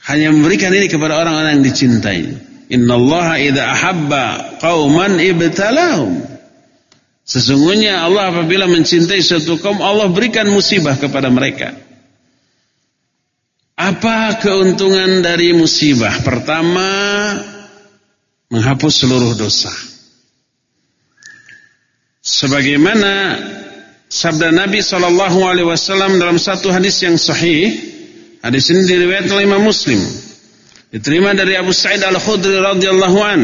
hanya memberikan ini kepada orang-orang yang dicintai. Innallaha idza ahabba qauman ibtalahum. Sesungguhnya Allah apabila mencintai suatu kaum Allah berikan musibah kepada mereka. Apa keuntungan dari musibah? Pertama, menghapus seluruh dosa. Sebagaimana sabda Nabi sallallahu alaihi wasallam dalam satu hadis yang sahih, hadis ini diriwayatkan oleh Imam Muslim. Diterima dari Abu Sa'id Al-Khudri radhiyallahu an,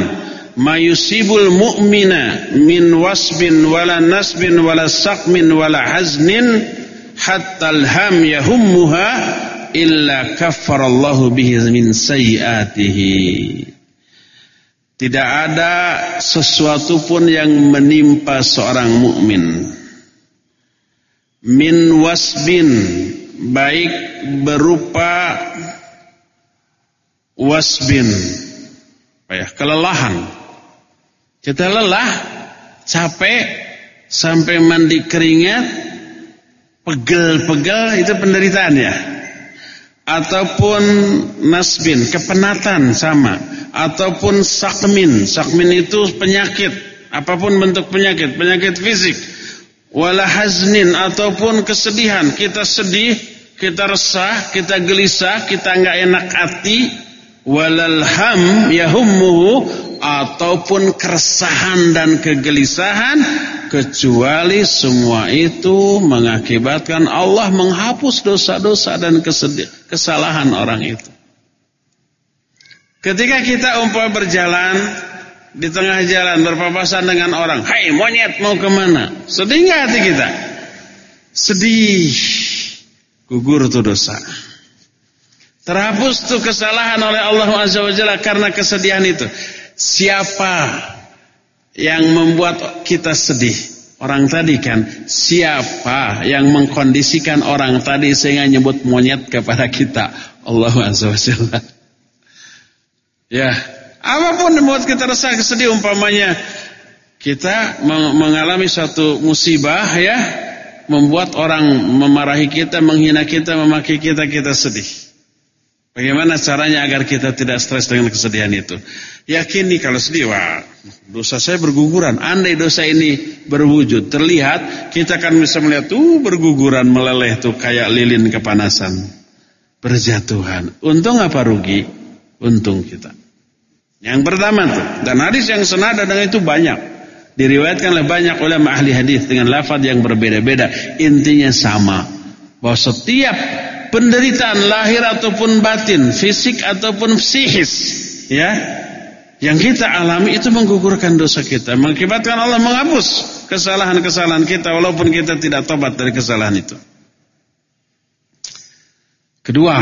"Ma yusibul mu'mina min wasbin wala nasbin wala saqmin wala haznin hatta al-ham yahummuha illa kaffarallahu bihi min sayiatihi." Tidak ada sesuatu pun yang menimpa seorang mukmin. Min wasbin baik berupa wasbin ya, kelelahan. Kita lelah, capek sampai mandi keringat, pegel-pegel itu penderitaan ya. Ataupun nasbin, kepenatan sama ataupun sakmin. Sakmin itu penyakit, apa pun bentuk penyakit, penyakit fisik. Wala haznin ataupun kesedihan, kita sedih, kita resah, kita gelisah, kita enggak enak hati. Walal ham yahummuhu ataupun keresahan dan kegelisahan kecuali semua itu mengakibatkan Allah menghapus dosa-dosa dan kesalahan orang itu. Ketika kita umpama berjalan di tengah jalan berpapasan dengan orang, "Hai monyet mau ke mana?" Sedih nggak hati kita? Sedih. Gugur tuh dosa. Terhapus tuh kesalahan oleh Allah Azza wa Jalla karena kesedihan itu. Siapa yang membuat kita sedih? orang tadi kan siapa yang mengkondisikan orang tadi sehingga nyebut monyet kepada kita Allah azza wajalla ya apa pun membuat kita resah kesedih umpamanya kita mengalami suatu musibah ya membuat orang memarahi kita menghina kita memaki kita kita sedih Bagaimana caranya agar kita tidak stres dengan kesedihan itu? Yakini kalau sedih, wah dosa saya berguguran. Andai dosa ini berwujud, terlihat, kita akan bisa melihat tuh berguguran meleleh tuh kayak lilin kepanasan. Berjatuhan. Untung apa rugi? Untung kita. Yang pertama tuh, dan hadis yang senada dengan itu banyak. Diriwayatkan oleh banyak ulama ahli hadis dengan lafaz yang berbeda-beda. Intinya sama. Bahwa setiap penderitaan lahir ataupun batin, fisik ataupun psikis, ya, yang kita alami itu menggugurkan dosa kita, mengakibatkan Allah menghapus kesalahan-kesalahan kita walaupun kita tidak tobat dari kesalahan itu. Kedua,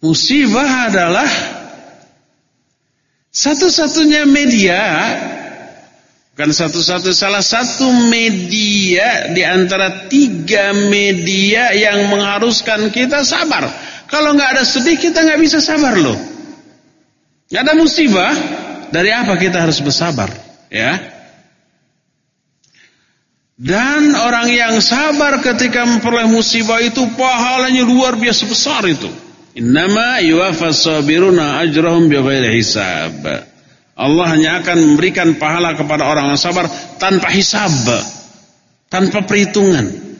musibah adalah satu-satunya media Bukan satu-satu, salah satu media di antara tiga media yang mengharuskan kita sabar. Kalau nggak ada sedih kita nggak bisa sabar loh. Nggak ada musibah, dari apa kita harus bersabar? Ya. Dan orang yang sabar ketika memperoleh musibah itu pahalanya luar biasa besar itu. Innama yuwafas sabiruna ajrahum bighairi hisab. Allah hanya akan memberikan pahala kepada orang yang sabar tanpa hisab, tanpa perhitungan.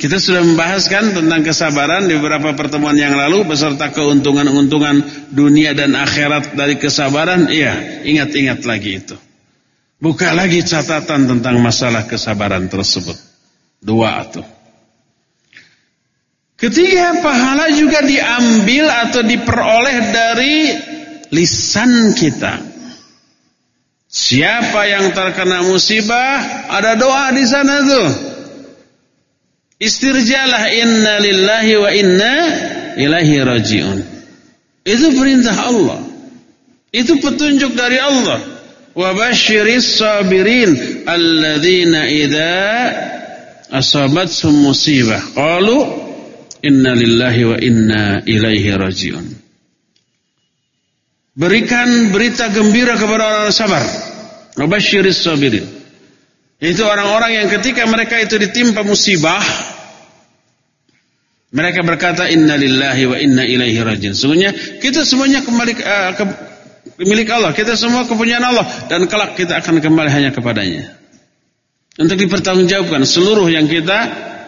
Kita sudah membahaskan tentang kesabaran di beberapa pertemuan yang lalu beserta keuntungan-untungan dunia dan akhirat dari kesabaran. Iya, ingat-ingat lagi itu. Buka lagi catatan tentang masalah kesabaran tersebut. Dua atau Ketiga, pahala juga diambil atau diperoleh dari lisan kita. Siapa yang terkena musibah, ada doa di sana tuh. Istirjalah inna lillahi wa inna ilahi rajiun. Itu perintah Allah. Itu petunjuk dari Allah. Wa basyiris sabirin alladzina idza asabatsum musibah qalu inna lillahi wa inna ilaihi rajiun. Berikan berita gembira kepada orang sabar. Mubasyiris sabirin. Itu orang-orang yang ketika mereka itu ditimpa musibah, mereka berkata inna lillahi wa inna ilaihi rajiun. Sungguhnya kita semuanya kembali uh, ke milik Allah, kita semua kepunyaan Allah dan kelak kita akan kembali hanya kepadanya. Untuk dipertanggungjawabkan seluruh yang kita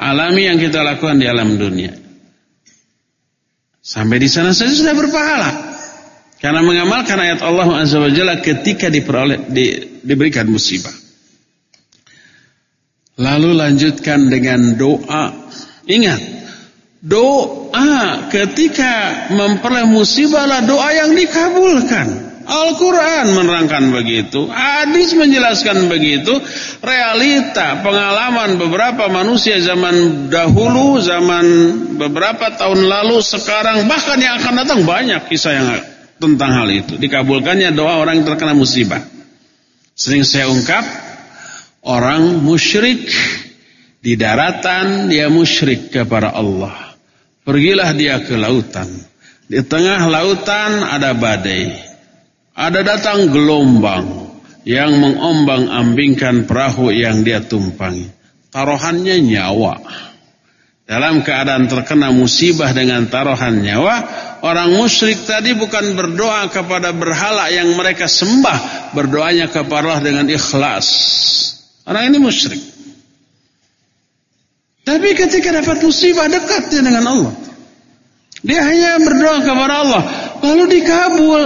alami yang kita lakukan di alam dunia. Sampai di sana saja sudah berpahala. Karena mengamalkan ayat Allah Azza wa Jalla ketika diperoleh, di, diberikan musibah. Lalu lanjutkan dengan doa. Ingat, doa ketika memperoleh musibah adalah doa yang dikabulkan. Al-Quran menerangkan begitu, hadis menjelaskan begitu, realita pengalaman beberapa manusia zaman dahulu, zaman beberapa tahun lalu, sekarang bahkan yang akan datang banyak kisah yang tentang hal itu. Dikabulkannya doa orang yang terkena musibah. Sering saya ungkap, orang musyrik di daratan dia musyrik kepada Allah. Pergilah dia ke lautan. Di tengah lautan ada badai. Ada datang gelombang yang mengombang-ambingkan perahu yang dia tumpangi. Taruhannya nyawa. Dalam keadaan terkena musibah dengan taruhan nyawa, orang musyrik tadi bukan berdoa kepada berhala yang mereka sembah, berdoanya kepada Allah dengan ikhlas. Orang ini musyrik. Tapi ketika dapat musibah dekatnya dengan Allah. Dia hanya berdoa kepada Allah, lalu dikabul,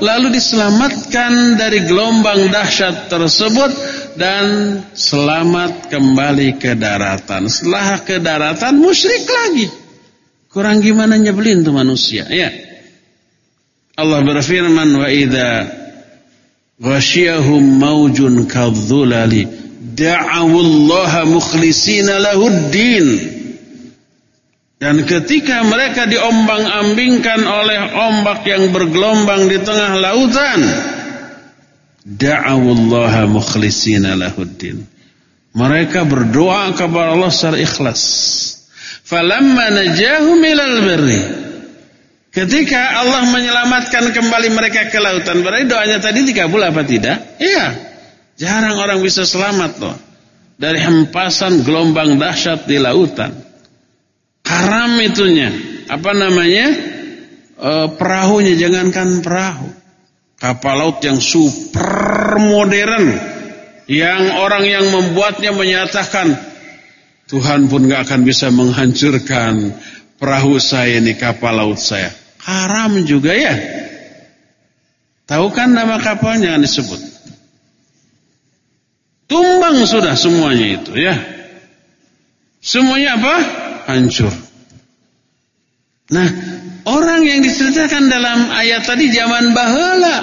lalu diselamatkan dari gelombang dahsyat tersebut dan selamat kembali ke daratan. Setelah ke daratan musyrik lagi. Kurang gimana nyebelin tuh manusia, ya. Allah berfirman wa idza ghasyiyahum maujun kadzulali da'awullaha mukhlishina lahuddin dan ketika mereka diombang-ambingkan oleh ombak yang bergelombang di tengah lautan Da'awullaha mukhlishina lahuddin. Mereka berdoa kepada Allah secara ikhlas. Falamma najahum ilal birri. Ketika Allah menyelamatkan kembali mereka ke lautan, berarti doanya tadi dikabul apa tidak? Iya. Jarang orang bisa selamat loh. Dari hempasan gelombang dahsyat di lautan. Karam itunya. Apa namanya? E, perahunya, jangankan perahu. Kapal laut yang super modern. Yang orang yang membuatnya menyatakan Tuhan pun gak akan bisa menghancurkan perahu saya ini, kapal laut saya. Haram juga ya. Tahu kan nama kapalnya yang disebut? Tumbang sudah semuanya itu ya. Semuanya apa? Hancur. Nah, orang yang diceritakan dalam ayat tadi zaman bahala.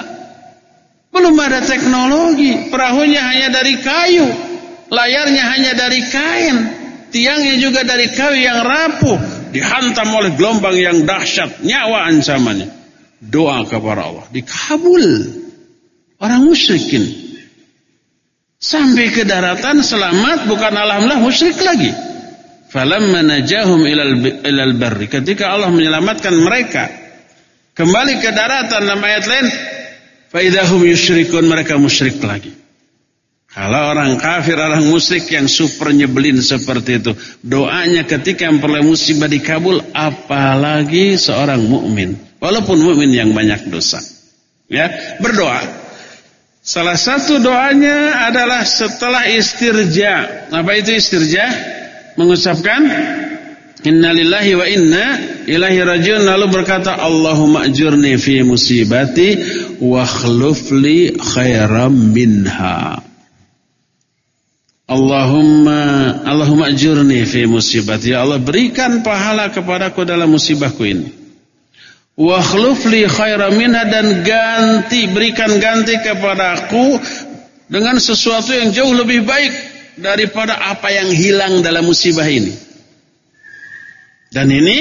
Belum ada teknologi. Perahunya hanya dari kayu. Layarnya hanya dari kain. Tiangnya juga dari kayu yang rapuh dihantam oleh gelombang yang dahsyat, nyawa ancamannya. Doa kepada Allah dikabul. Orang musyrikin sampai ke daratan selamat bukan alhamdulillah musyrik lagi. Falamma najahum ilal ilal barri ketika Allah menyelamatkan mereka kembali ke daratan dalam ayat lain fa idahum yusyrikun mereka musyrik lagi. Kalau orang kafir, orang musyrik yang super nyebelin seperti itu, doanya ketika memperoleh musibah dikabul, apalagi seorang mukmin, walaupun mukmin yang banyak dosa. Ya, berdoa. Salah satu doanya adalah setelah istirja. Apa itu istirja? Mengucapkan Inna lillahi wa inna ilahi rajiun. Lalu berkata Allahumma ajurni fi musibati wa khlufli khairam minha. Allahumma Allahumma ajurni fi musibati. Ya Allah berikan pahala kepadaku dalam musibahku ini. Wa khluf li khairan minha dan ganti berikan ganti kepadaku dengan sesuatu yang jauh lebih baik daripada apa yang hilang dalam musibah ini dan ini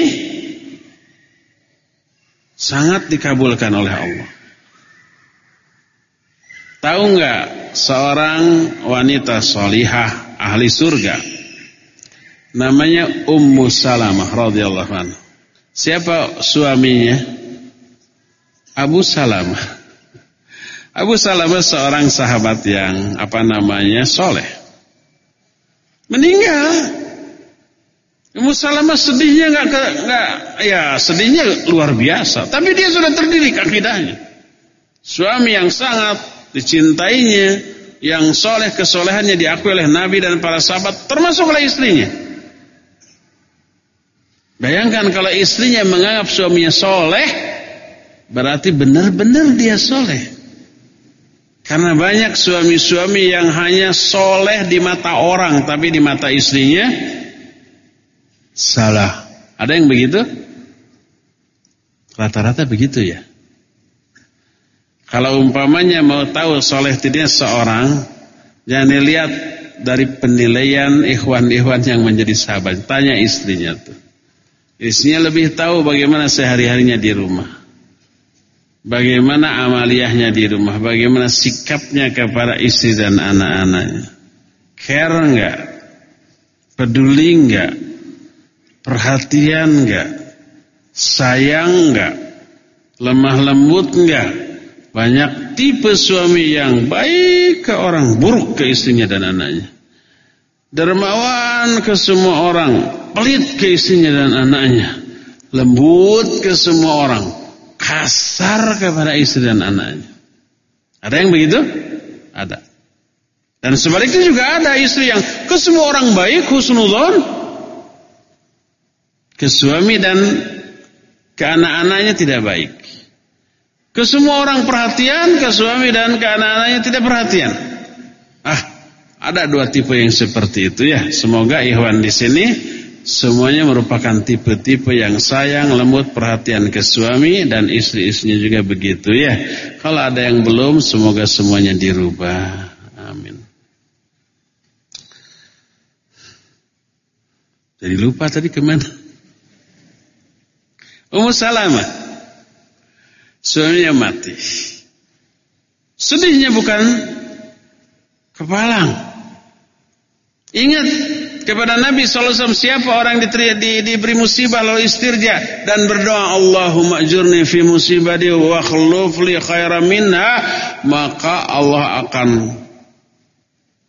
sangat dikabulkan oleh Allah tahu enggak seorang wanita solihah ahli surga namanya Ummu Salamah radhiyallahu anha. Siapa suaminya? Abu Salamah. Abu Salamah seorang sahabat yang apa namanya soleh. Meninggal. Ummu Salamah sedihnya nggak nggak ya sedihnya luar biasa. Tapi dia sudah terdidik akidahnya. Suami yang sangat dicintainya, yang soleh kesolehannya diakui oleh Nabi dan para sahabat, termasuk oleh istrinya. Bayangkan kalau istrinya menganggap suaminya soleh, berarti benar-benar dia soleh. Karena banyak suami-suami yang hanya soleh di mata orang, tapi di mata istrinya salah. Ada yang begitu? Rata-rata begitu ya. Kalau umpamanya mau tahu soleh tidaknya seorang, jangan dilihat dari penilaian ikhwan-ikhwan yang menjadi sahabat. Tanya istrinya tuh. Istrinya lebih tahu bagaimana sehari-harinya di rumah. Bagaimana amaliyahnya di rumah. Bagaimana sikapnya kepada istri dan anak-anaknya. Care enggak? Peduli enggak? Perhatian enggak? Sayang enggak? Lemah lembut enggak? Banyak tipe suami yang baik ke orang, buruk ke istrinya dan anaknya. Dermawan ke semua orang, pelit ke istrinya dan anaknya. Lembut ke semua orang, kasar kepada istri dan anaknya. Ada yang begitu? Ada. Dan sebaliknya juga ada istri yang ke semua orang baik, husnudon. Ke suami dan ke anak-anaknya tidak baik. Ke semua orang perhatian, ke suami dan ke anak-anaknya tidak perhatian. Ah, ada dua tipe yang seperti itu ya. Semoga Ikhwan di sini semuanya merupakan tipe-tipe yang sayang, lembut, perhatian ke suami dan istri-istrinya juga begitu ya. Kalau ada yang belum, semoga semuanya dirubah. Amin. Jadi lupa tadi ke mana? Ummu Salamah Suaminya mati. Sedihnya bukan kepalang. Ingat kepada Nabi SAW siapa orang di, di, diberi musibah lalu istirja dan berdoa Allahumma ajurni fi musibati wa khuluf li khairan minha maka Allah akan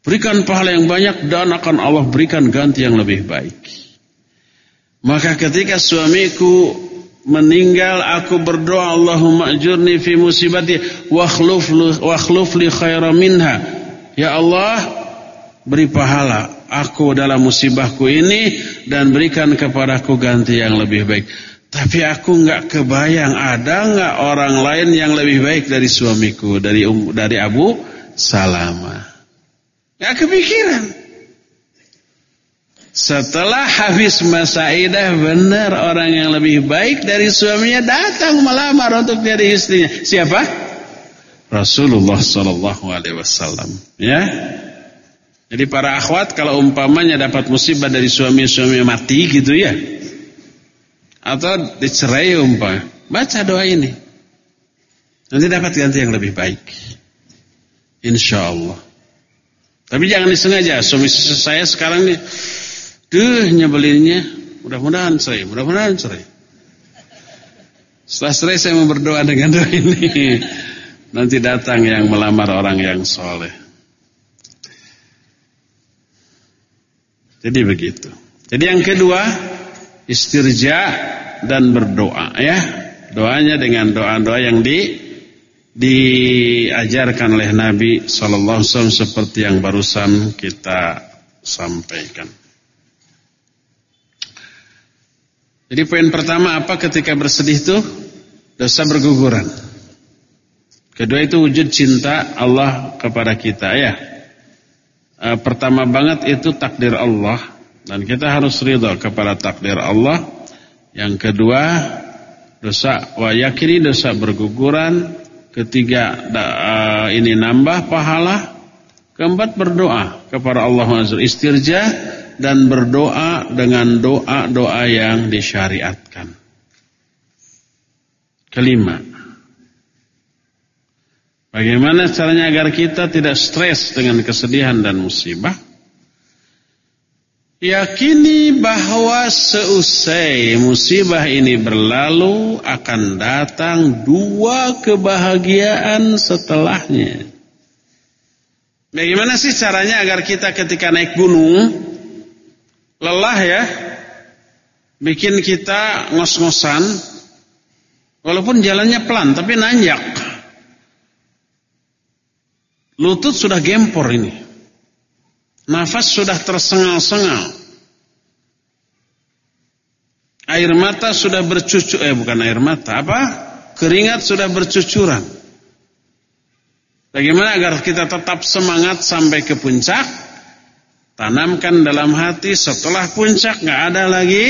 berikan pahala yang banyak dan akan Allah berikan ganti yang lebih baik. Maka ketika suamiku meninggal aku berdoa Allahumma ajurni fi musibati wa khluf li khairan minha ya Allah beri pahala aku dalam musibahku ini dan berikan kepadaku ganti yang lebih baik tapi aku enggak kebayang ada enggak orang lain yang lebih baik dari suamiku dari um, dari Abu Salama enggak kepikiran setelah habis masa idah benar orang yang lebih baik dari suaminya datang melamar untuk jadi istrinya. Siapa? Rasulullah sallallahu alaihi wasallam. Ya. Jadi para akhwat kalau umpamanya dapat musibah dari suami-suami mati gitu ya. Atau dicerai umpamanya, baca doa ini. Nanti dapat ganti yang lebih baik. Insya Allah. Tapi jangan disengaja. Suami saya sekarang nih Duh nyebelinnya Mudah-mudahan cerai Mudah-mudahan cerai Setelah cerai saya mau berdoa dengan doa ini Nanti datang yang melamar orang yang soleh Jadi begitu Jadi yang kedua Istirja dan berdoa ya Doanya dengan doa-doa yang di diajarkan oleh Nabi Sallallahu Alaihi Wasallam seperti yang barusan kita sampaikan. Jadi poin pertama apa ketika bersedih itu? Dosa berguguran. Kedua itu wujud cinta Allah kepada kita ya. E, pertama banget itu takdir Allah dan kita harus ridha kepada takdir Allah. Yang kedua dosa wa yakini dosa berguguran. Ketiga da, uh, ini nambah pahala. Keempat berdoa kepada Allah Azza istirja dan berdoa dengan doa-doa yang disyariatkan. Kelima, bagaimana caranya agar kita tidak stres dengan kesedihan dan musibah? Yakini bahwa seusai musibah ini berlalu akan datang dua kebahagiaan setelahnya. Bagaimana sih caranya agar kita ketika naik gunung lelah ya bikin kita ngos-ngosan walaupun jalannya pelan tapi nanjak lutut sudah gempor ini. Nafas sudah tersengal-sengal. Air mata sudah bercucur eh bukan air mata apa? Keringat sudah bercucuran. Bagaimana agar kita tetap semangat sampai ke puncak? Tanamkan dalam hati setelah puncak nggak ada lagi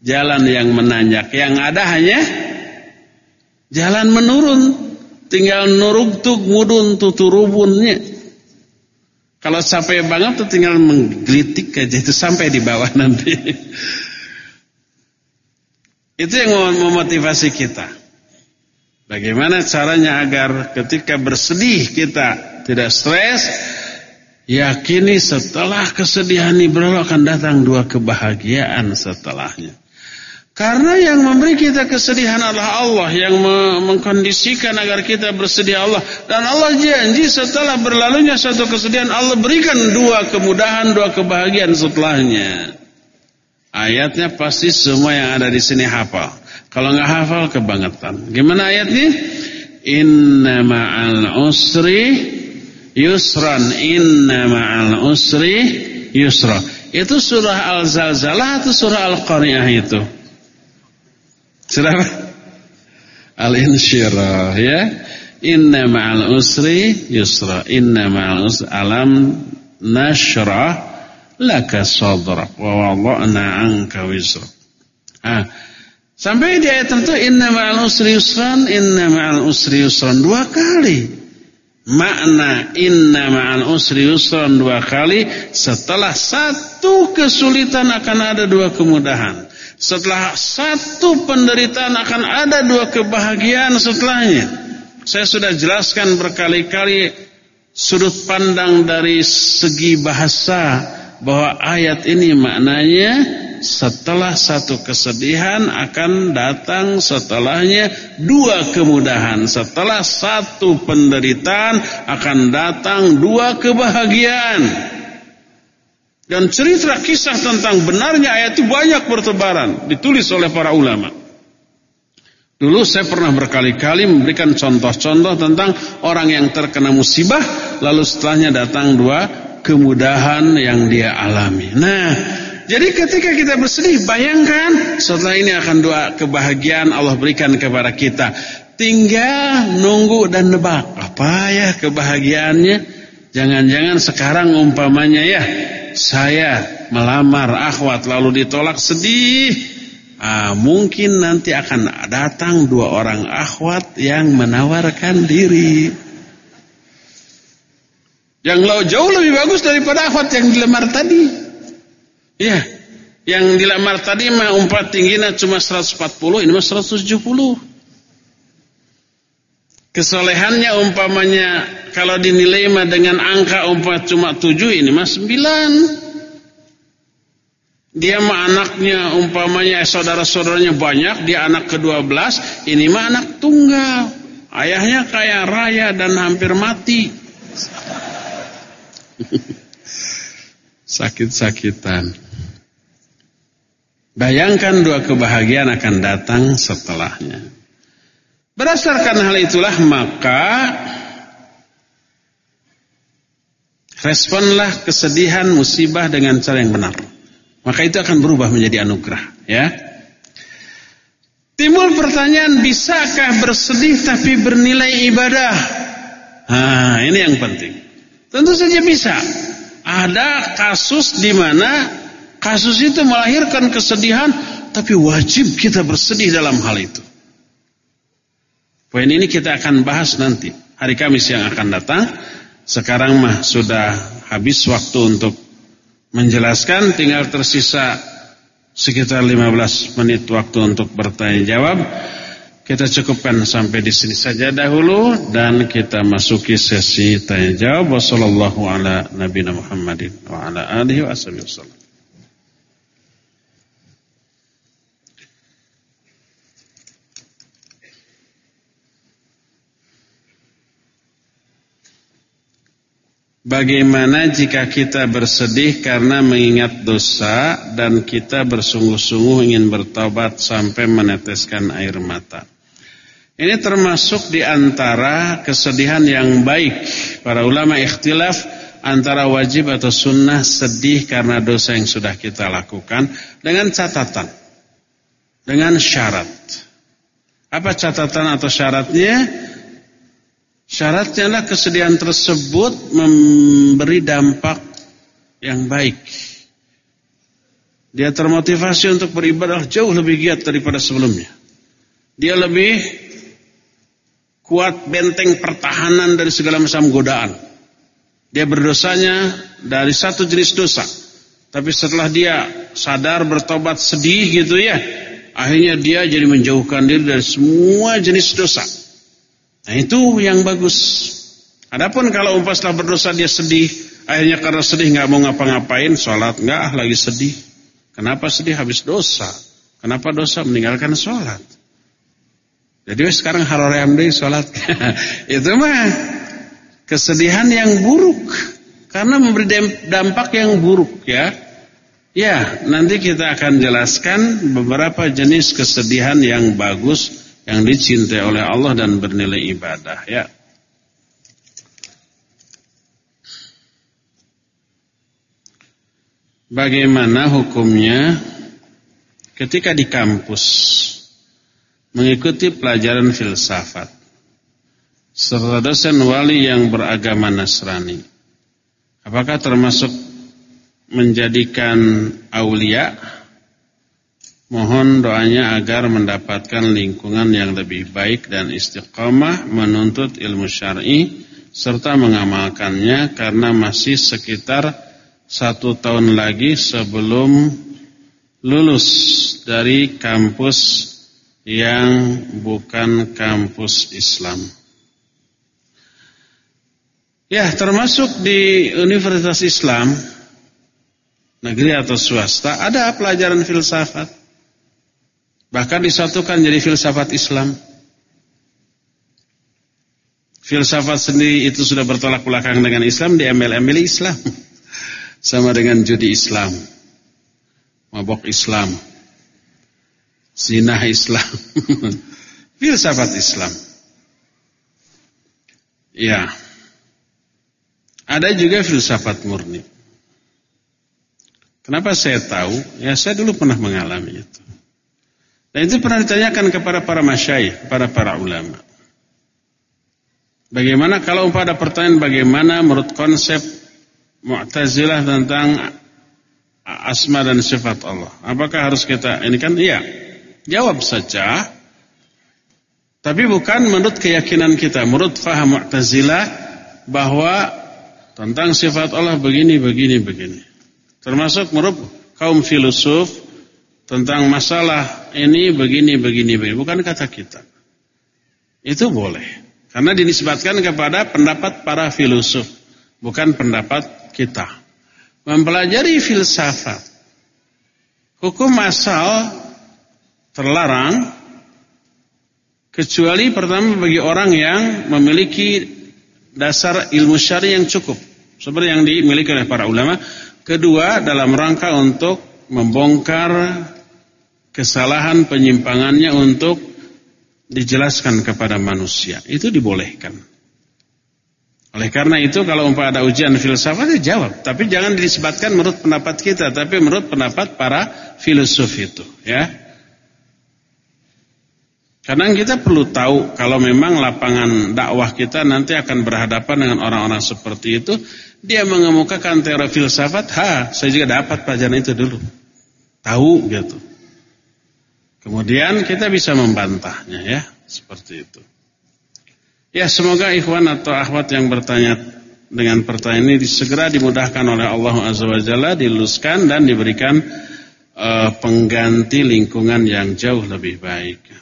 jalan yang menanjak. Yang ada hanya jalan menurun. Tinggal nuruk tuh mudun tuh turubunnya. Kalau capek banget tuh tinggal menggelitik aja itu sampai di bawah nanti. itu yang memotivasi kita. Bagaimana caranya agar ketika bersedih kita tidak stres, Yakini setelah kesedihan ini berlalu akan datang dua kebahagiaan setelahnya. Karena yang memberi kita kesedihan adalah Allah yang mengkondisikan agar kita bersedia Allah dan Allah janji setelah berlalunya satu kesedihan Allah berikan dua kemudahan, dua kebahagiaan setelahnya. Ayatnya pasti semua yang ada di sini hafal. Kalau nggak hafal kebangetan. Gimana ayatnya? Inna ma'al usri yusran inna ma'al usri yusra. Itu surah Al-Zalzalah atau surah Al-Qari'ah itu? Surah apa? Al-Insyirah ya. Inna ma'al usri yusra. Inna ma'al usri alam nashrah laka sadrak wa wada'na anka wizra. Ah. Sampai di ayat tertentu inna ma'al usri yusran, inna ma'al usri yusran dua kali. Makna inna ma'al usri yusran dua kali Setelah satu kesulitan akan ada dua kemudahan Setelah satu penderitaan akan ada dua kebahagiaan setelahnya Saya sudah jelaskan berkali-kali sudut pandang dari segi bahasa bahwa ayat ini maknanya setelah satu kesedihan akan datang setelahnya dua kemudahan. Setelah satu penderitaan akan datang dua kebahagiaan. Dan cerita kisah tentang benarnya ayat itu banyak bertebaran. Ditulis oleh para ulama. Dulu saya pernah berkali-kali memberikan contoh-contoh tentang orang yang terkena musibah. Lalu setelahnya datang dua kemudahan yang dia alami. Nah, jadi ketika kita bersedih, bayangkan setelah ini akan doa kebahagiaan Allah berikan kepada kita. Tinggal nunggu dan nebak. Apa ya kebahagiaannya? Jangan-jangan sekarang umpamanya ya, saya melamar akhwat lalu ditolak sedih. Ah, mungkin nanti akan datang dua orang akhwat yang menawarkan diri. Yang jauh lebih bagus daripada akhwat yang dilamar tadi. Iya. Yang dilamar tadi mah umpat tingginya cuma 140, ini mah 170. Kesolehannya umpamanya kalau dinilai mah dengan angka umpat cuma 7, ini mah 9. Dia mah anaknya umpamanya saudara-saudaranya banyak, dia anak ke-12, ini mah anak tunggal. Ayahnya kayak raya dan hampir mati. Sakit-sakitan. Bayangkan dua kebahagiaan akan datang setelahnya. Berdasarkan hal itulah maka responlah kesedihan musibah dengan cara yang benar. Maka itu akan berubah menjadi anugerah, ya. Timbul pertanyaan, bisakah bersedih tapi bernilai ibadah? Nah, ini yang penting. Tentu saja bisa. Ada kasus di mana Kasus itu melahirkan kesedihan, tapi wajib kita bersedih dalam hal itu. Poin ini kita akan bahas nanti, hari Kamis yang akan datang. Sekarang mah sudah habis waktu untuk menjelaskan, tinggal tersisa sekitar 15 menit waktu untuk bertanya jawab. Kita cukupkan sampai di sini saja dahulu dan kita masuki sesi tanya jawab. Wassalamualaikum warahmatullahi wabarakatuh. wa ala alihi wasallam. Bagaimana jika kita bersedih karena mengingat dosa dan kita bersungguh-sungguh ingin bertobat sampai meneteskan air mata? Ini termasuk di antara kesedihan yang baik. Para ulama ikhtilaf antara wajib atau sunnah sedih karena dosa yang sudah kita lakukan dengan catatan, dengan syarat. Apa catatan atau syaratnya? Syaratnya adalah kesedihan tersebut memberi dampak yang baik. Dia termotivasi untuk beribadah jauh lebih giat daripada sebelumnya. Dia lebih kuat benteng pertahanan dari segala macam godaan. Dia berdosanya dari satu jenis dosa. Tapi setelah dia sadar bertobat sedih gitu ya. Akhirnya dia jadi menjauhkan diri dari semua jenis dosa. Nah itu yang bagus. Adapun kalau umpah setelah berdosa dia sedih, akhirnya karena sedih nggak mau ngapa-ngapain, sholat nggak lagi sedih. Kenapa sedih habis dosa? Kenapa dosa meninggalkan sholat? Jadi sekarang haroream deh sholat. itu mah kesedihan yang buruk karena memberi dampak yang buruk ya. Ya, nanti kita akan jelaskan beberapa jenis kesedihan yang bagus yang dicintai oleh Allah dan bernilai ibadah ya. Bagaimana hukumnya ketika di kampus mengikuti pelajaran filsafat serta dosen wali yang beragama Nasrani? Apakah termasuk menjadikan aulia Mohon doanya agar mendapatkan lingkungan yang lebih baik dan istiqamah menuntut ilmu syar'i serta mengamalkannya karena masih sekitar satu tahun lagi sebelum lulus dari kampus yang bukan kampus Islam. Ya, termasuk di Universitas Islam negeri atau swasta ada pelajaran filsafat. Bahkan disatukan jadi filsafat Islam. Filsafat sendiri itu sudah bertolak belakang dengan Islam di ML-ML Islam. Sama dengan judi Islam. Mabok Islam. Zina Islam. filsafat Islam. Ya. Ada juga filsafat murni. Kenapa saya tahu? Ya saya dulu pernah mengalami itu. Dan itu pernah ditanyakan kepada para masyaih, para para ulama. Bagaimana kalau pada pertanyaan bagaimana menurut konsep Mu'tazilah tentang asma dan sifat Allah? Apakah harus kita ini kan iya. Jawab saja. Tapi bukan menurut keyakinan kita, menurut faham Mu'tazilah bahwa tentang sifat Allah begini, begini, begini. Termasuk menurut kaum filosof tentang masalah ini begini, begini, begini. Bukan kata kita. Itu boleh. Karena dinisbatkan kepada pendapat para filosof. Bukan pendapat kita. Mempelajari filsafat. Hukum asal terlarang. Kecuali pertama bagi orang yang memiliki dasar ilmu syari yang cukup seperti yang dimiliki oleh para ulama. Kedua, dalam rangka untuk membongkar kesalahan penyimpangannya untuk dijelaskan kepada manusia. Itu dibolehkan. Oleh karena itu kalau umpah ada ujian filsafat ya jawab, tapi jangan disebutkan menurut pendapat kita, tapi menurut pendapat para filosof itu, ya. Karena kita perlu tahu kalau memang lapangan dakwah kita nanti akan berhadapan dengan orang-orang seperti itu, dia mengemukakan teori filsafat, ha, saya juga dapat pelajaran itu dulu. Tahu gitu. Kemudian kita bisa membantahnya ya, seperti itu. Ya, semoga ikhwan atau akhwat yang bertanya dengan pertanyaan ini segera dimudahkan oleh Allah Azza wa Jalla, diluluskan dan diberikan uh, pengganti lingkungan yang jauh lebih baik.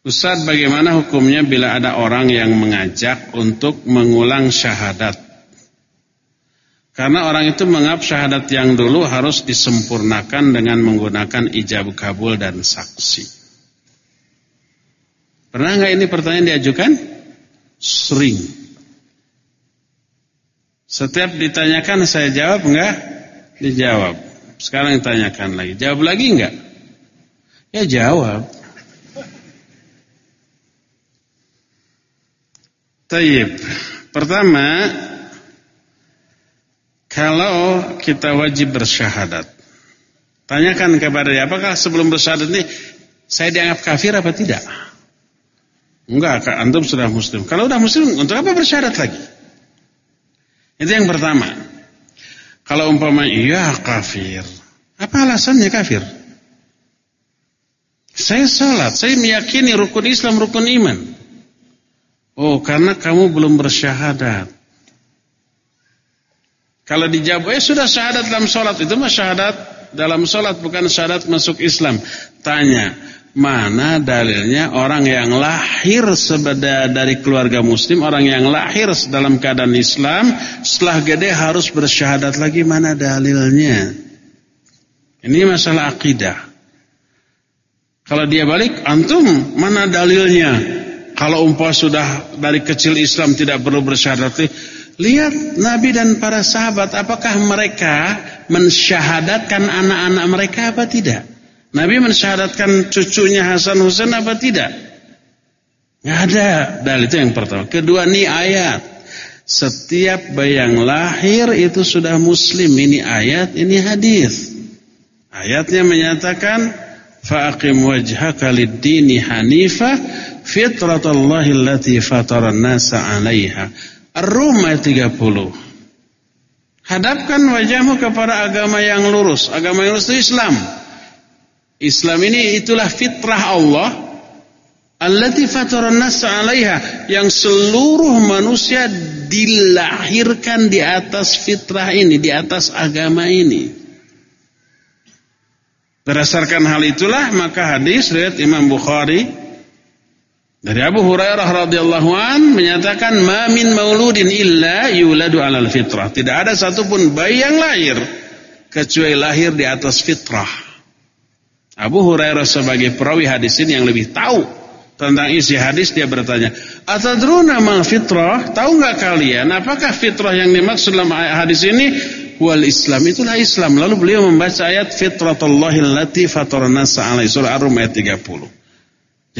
Ustaz bagaimana hukumnya bila ada orang yang mengajak untuk mengulang syahadat? Karena orang itu menganggap syahadat yang dulu harus disempurnakan dengan menggunakan ijab kabul dan saksi. Pernah nggak ini pertanyaan diajukan? Sering. Setiap ditanyakan saya jawab enggak? Dijawab. Sekarang ditanyakan lagi. Jawab lagi enggak? Ya jawab. Taib. Pertama, kalau kita wajib bersyahadat, tanyakan kepada dia, apakah sebelum bersyahadat ini saya dianggap kafir apa tidak? Enggak, antum sudah muslim. Kalau sudah muslim, untuk apa bersyahadat lagi? Itu yang pertama. Kalau umpama iya kafir, apa alasannya kafir? Saya sholat, saya meyakini rukun Islam, rukun iman. Oh, karena kamu belum bersyahadat. Kalau dijawab, eh sudah syahadat dalam sholat. Itu mah syahadat dalam sholat, bukan syahadat masuk Islam. Tanya, mana dalilnya orang yang lahir sebeda dari keluarga muslim, orang yang lahir dalam keadaan Islam, setelah gede harus bersyahadat lagi, mana dalilnya? Ini masalah akidah. Kalau dia balik, antum mana dalilnya? Kalau umpah sudah dari kecil Islam tidak perlu bersyahadat, lihat Nabi dan para sahabat apakah mereka mensyahadatkan anak-anak mereka apa tidak? Nabi mensyahadatkan cucunya Hasan Husain apa tidak? Ada. Dalil itu yang pertama. Kedua nih ayat. Setiap bayi yang lahir itu sudah muslim. Ini ayat, ini hadis. Ayatnya menyatakan faqim wajhaka lid-dini hanifah fitratallahi allati fataran nasa 'alaiha. Ar-Rum ayat 30. Hadapkan wajahmu kepada agama yang lurus. Agama yang lurus itu Islam. Islam ini itulah fitrah Allah allati fataran nasa 'alaiha yang seluruh manusia dilahirkan di atas fitrah ini, di atas agama ini. Berdasarkan hal itulah maka hadis riwayat Imam Bukhari Dari Abu Hurairah radhiyallahu an menyatakan ma min mauludin illa yuladu alal fitrah. Tidak ada satupun bayi yang lahir kecuali lahir di atas fitrah. Abu Hurairah sebagai perawi hadis ini yang lebih tahu tentang isi hadis dia bertanya, "Atadruna mal fitrah? Tahu nggak kalian apakah fitrah yang dimaksud dalam hadis ini? Wal Islam itulah Islam." Lalu beliau membaca ayat fitratullahil lati fatarana alaihi surah Ar-Rum ayat 30.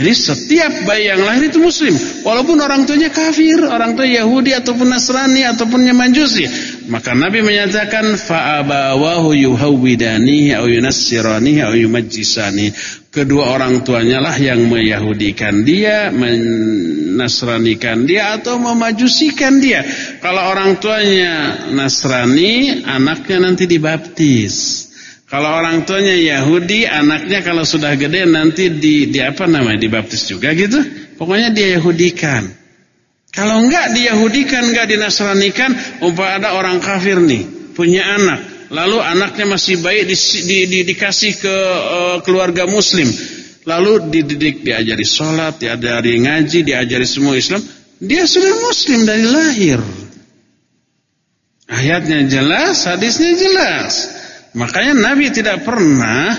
Jadi setiap bayi yang lahir itu muslim. Walaupun orang tuanya kafir Orang tua Yahudi ataupun Nasrani Ataupun Majusi. Maka Nabi menyatakan Fa'abawahu yuhawwidanihi Au yunassiranihi Au yumajjisani. Kedua orang tuanya lah yang meyahudikan dia Menasranikan dia Atau memajusikan dia. Kalau orang tuanya Nasrani Anaknya nanti dibaptis kalau orang tuanya Yahudi, anaknya kalau sudah gede nanti di, di apa namanya dibaptis juga gitu. Pokoknya dia Yahudikan. Kalau enggak diyahudikan, enggak dinasranikan, umpah ada orang kafir nih, punya anak. Lalu anaknya masih baik di, di, di, dikasih ke uh, keluarga muslim. Lalu dididik, diajari sholat, diajari ngaji, diajari semua Islam. Dia sudah muslim dari lahir. Ayatnya jelas, hadisnya jelas. Makanya Nabi tidak pernah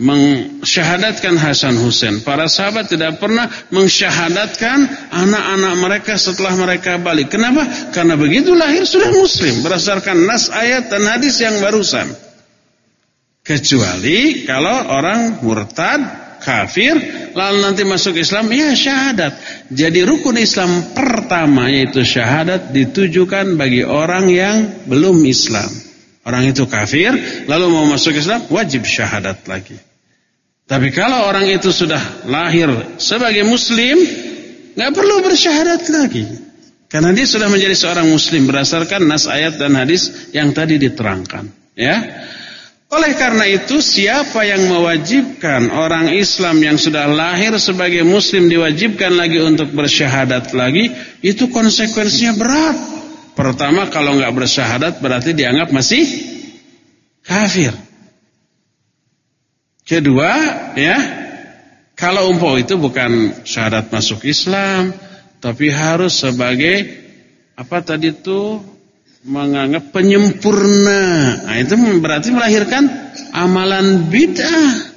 mensyahadatkan Hasan Hussein. Para sahabat tidak pernah mensyahadatkan anak-anak mereka setelah mereka balik. Kenapa? Karena begitu lahir sudah muslim berdasarkan nas ayat dan hadis yang barusan. Kecuali kalau orang murtad, kafir, lalu nanti masuk Islam, ya syahadat. Jadi rukun Islam pertama yaitu syahadat ditujukan bagi orang yang belum Islam. Orang itu kafir, lalu mau masuk Islam, wajib syahadat lagi. Tapi kalau orang itu sudah lahir sebagai muslim, nggak perlu bersyahadat lagi. Karena dia sudah menjadi seorang muslim berdasarkan nas ayat dan hadis yang tadi diterangkan. Ya. Oleh karena itu siapa yang mewajibkan orang Islam yang sudah lahir sebagai muslim diwajibkan lagi untuk bersyahadat lagi, itu konsekuensinya berat. Pertama kalau nggak bersyahadat berarti dianggap masih kafir. Kedua, ya, kalau umpau itu bukan syahadat masuk Islam, tapi harus sebagai apa tadi itu menganggap penyempurna. Nah, itu berarti melahirkan amalan bid'ah.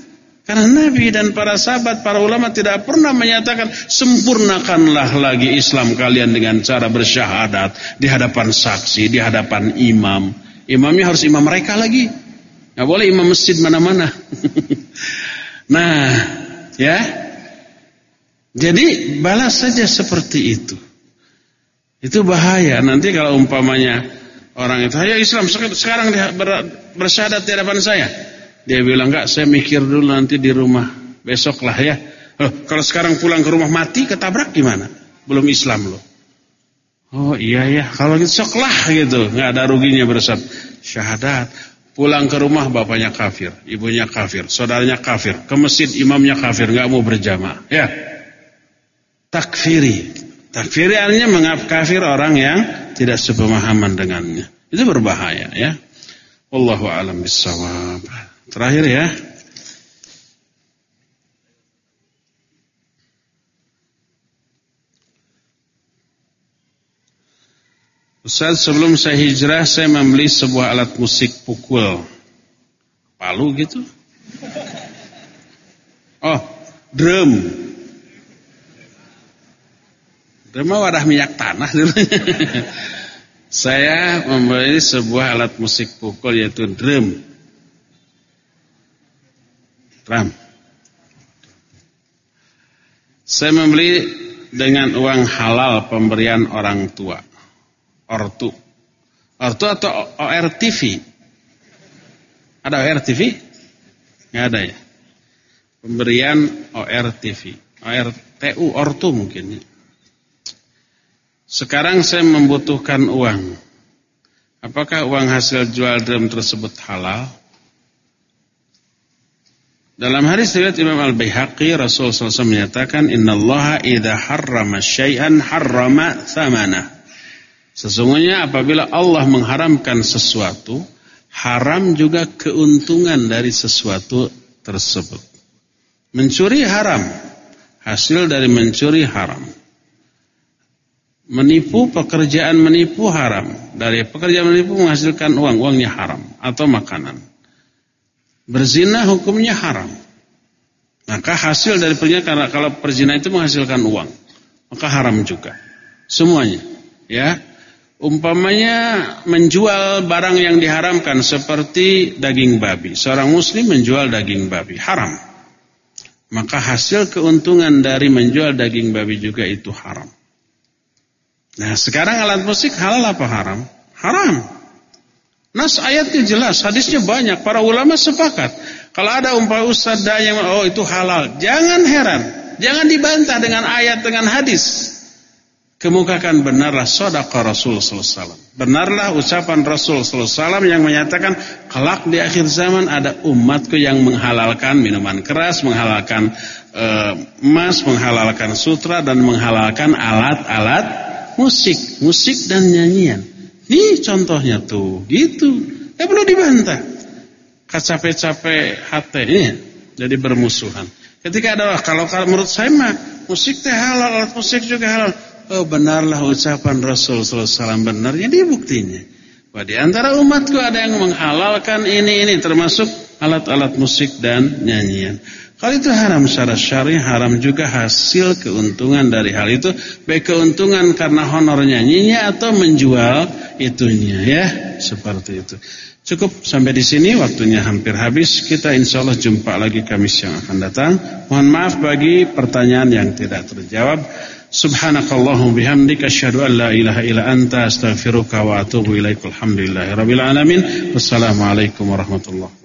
Karena Nabi dan para sahabat, para ulama tidak pernah menyatakan sempurnakanlah lagi Islam kalian dengan cara bersyahadat di hadapan saksi, di hadapan imam. Imamnya harus imam mereka lagi. Nggak boleh imam masjid mana-mana. nah, ya. Jadi balas saja seperti itu. Itu bahaya. Nanti kalau umpamanya orang itu, ayo Islam sekarang bersyahadat di hadapan saya. Dia bilang enggak, saya mikir dulu nanti di rumah besok lah ya. Oh, kalau sekarang pulang ke rumah mati ketabrak gimana? Belum Islam loh. Oh iya ya, kalau gitu soklah gitu, nggak ada ruginya bersab syahadat. Pulang ke rumah bapaknya kafir, ibunya kafir, saudaranya kafir, ke masjid imamnya kafir, nggak mau berjamaah. Ya, takfiri, takfiri artinya mengap kafir orang yang tidak sepemahaman dengannya. Itu berbahaya ya. Wallahu alam bisawab. Terakhir ya. Ustaz sebelum saya hijrah saya membeli sebuah alat musik pukul. Palu gitu. Oh drum. Drum wadah minyak tanah Saya membeli sebuah alat musik pukul yaitu drum Ram. Saya membeli dengan uang halal pemberian orang tua. Ortu. Ortu atau ORTV? Ada ORTV? Nggak ada ya. Pemberian ORTV. ORTU, ortu mungkin ya. Sekarang saya membutuhkan uang. Apakah uang hasil jual drum tersebut halal? Dalam hadis riwayat Imam Al-Baihaqi Rasul SAW menyatakan innallaha idza harrama syai'an harrama thamana. Sesungguhnya apabila Allah mengharamkan sesuatu, haram juga keuntungan dari sesuatu tersebut. Mencuri haram. Hasil dari mencuri haram. Menipu pekerjaan menipu haram. Dari pekerjaan menipu menghasilkan uang, uangnya haram atau makanan. Berzina hukumnya haram. Maka hasil dari perzina karena kalau perzina itu menghasilkan uang, maka haram juga. Semuanya, ya. Umpamanya menjual barang yang diharamkan seperti daging babi. Seorang muslim menjual daging babi, haram. Maka hasil keuntungan dari menjual daging babi juga itu haram. Nah sekarang alat musik halal apa haram? Haram. Nas ayatnya jelas, hadisnya banyak. Para ulama sepakat. Kalau ada umpah ustaz yang oh itu halal, jangan heran, jangan dibantah dengan ayat dengan hadis. Kemukakan benarlah sodaka Rasul SAW. Benarlah ucapan Rasul SAW yang menyatakan kelak di akhir zaman ada umatku yang menghalalkan minuman keras, menghalalkan uh, emas, menghalalkan sutra dan menghalalkan alat-alat musik, musik dan nyanyian. Ini contohnya tuh, gitu. Ya perlu dibantah. Capek-capek hati ini jadi bermusuhan. Ketika ada kalau, menurut saya mah musik teh halal, alat musik juga halal. Oh benarlah ucapan Rasul sallallahu alaihi wasallam benarnya dia buktinya. Bahwa di antara umatku ada yang menghalalkan ini ini termasuk alat-alat musik dan nyanyian. Kalau itu haram secara syar'i, haram juga hasil keuntungan dari hal itu, baik keuntungan karena honor nyanyinya atau menjual itunya ya, seperti itu. Cukup sampai di sini waktunya hampir habis. Kita insya Allah jumpa lagi Kamis yang akan datang. Mohon maaf bagi pertanyaan yang tidak terjawab. Subhanakallahum bihamdika asyhadu an la ilaha illa anta astaghfiruka wa atubu ilaik. Alhamdulillahirabbil alamin. Wassalamualaikum warahmatullahi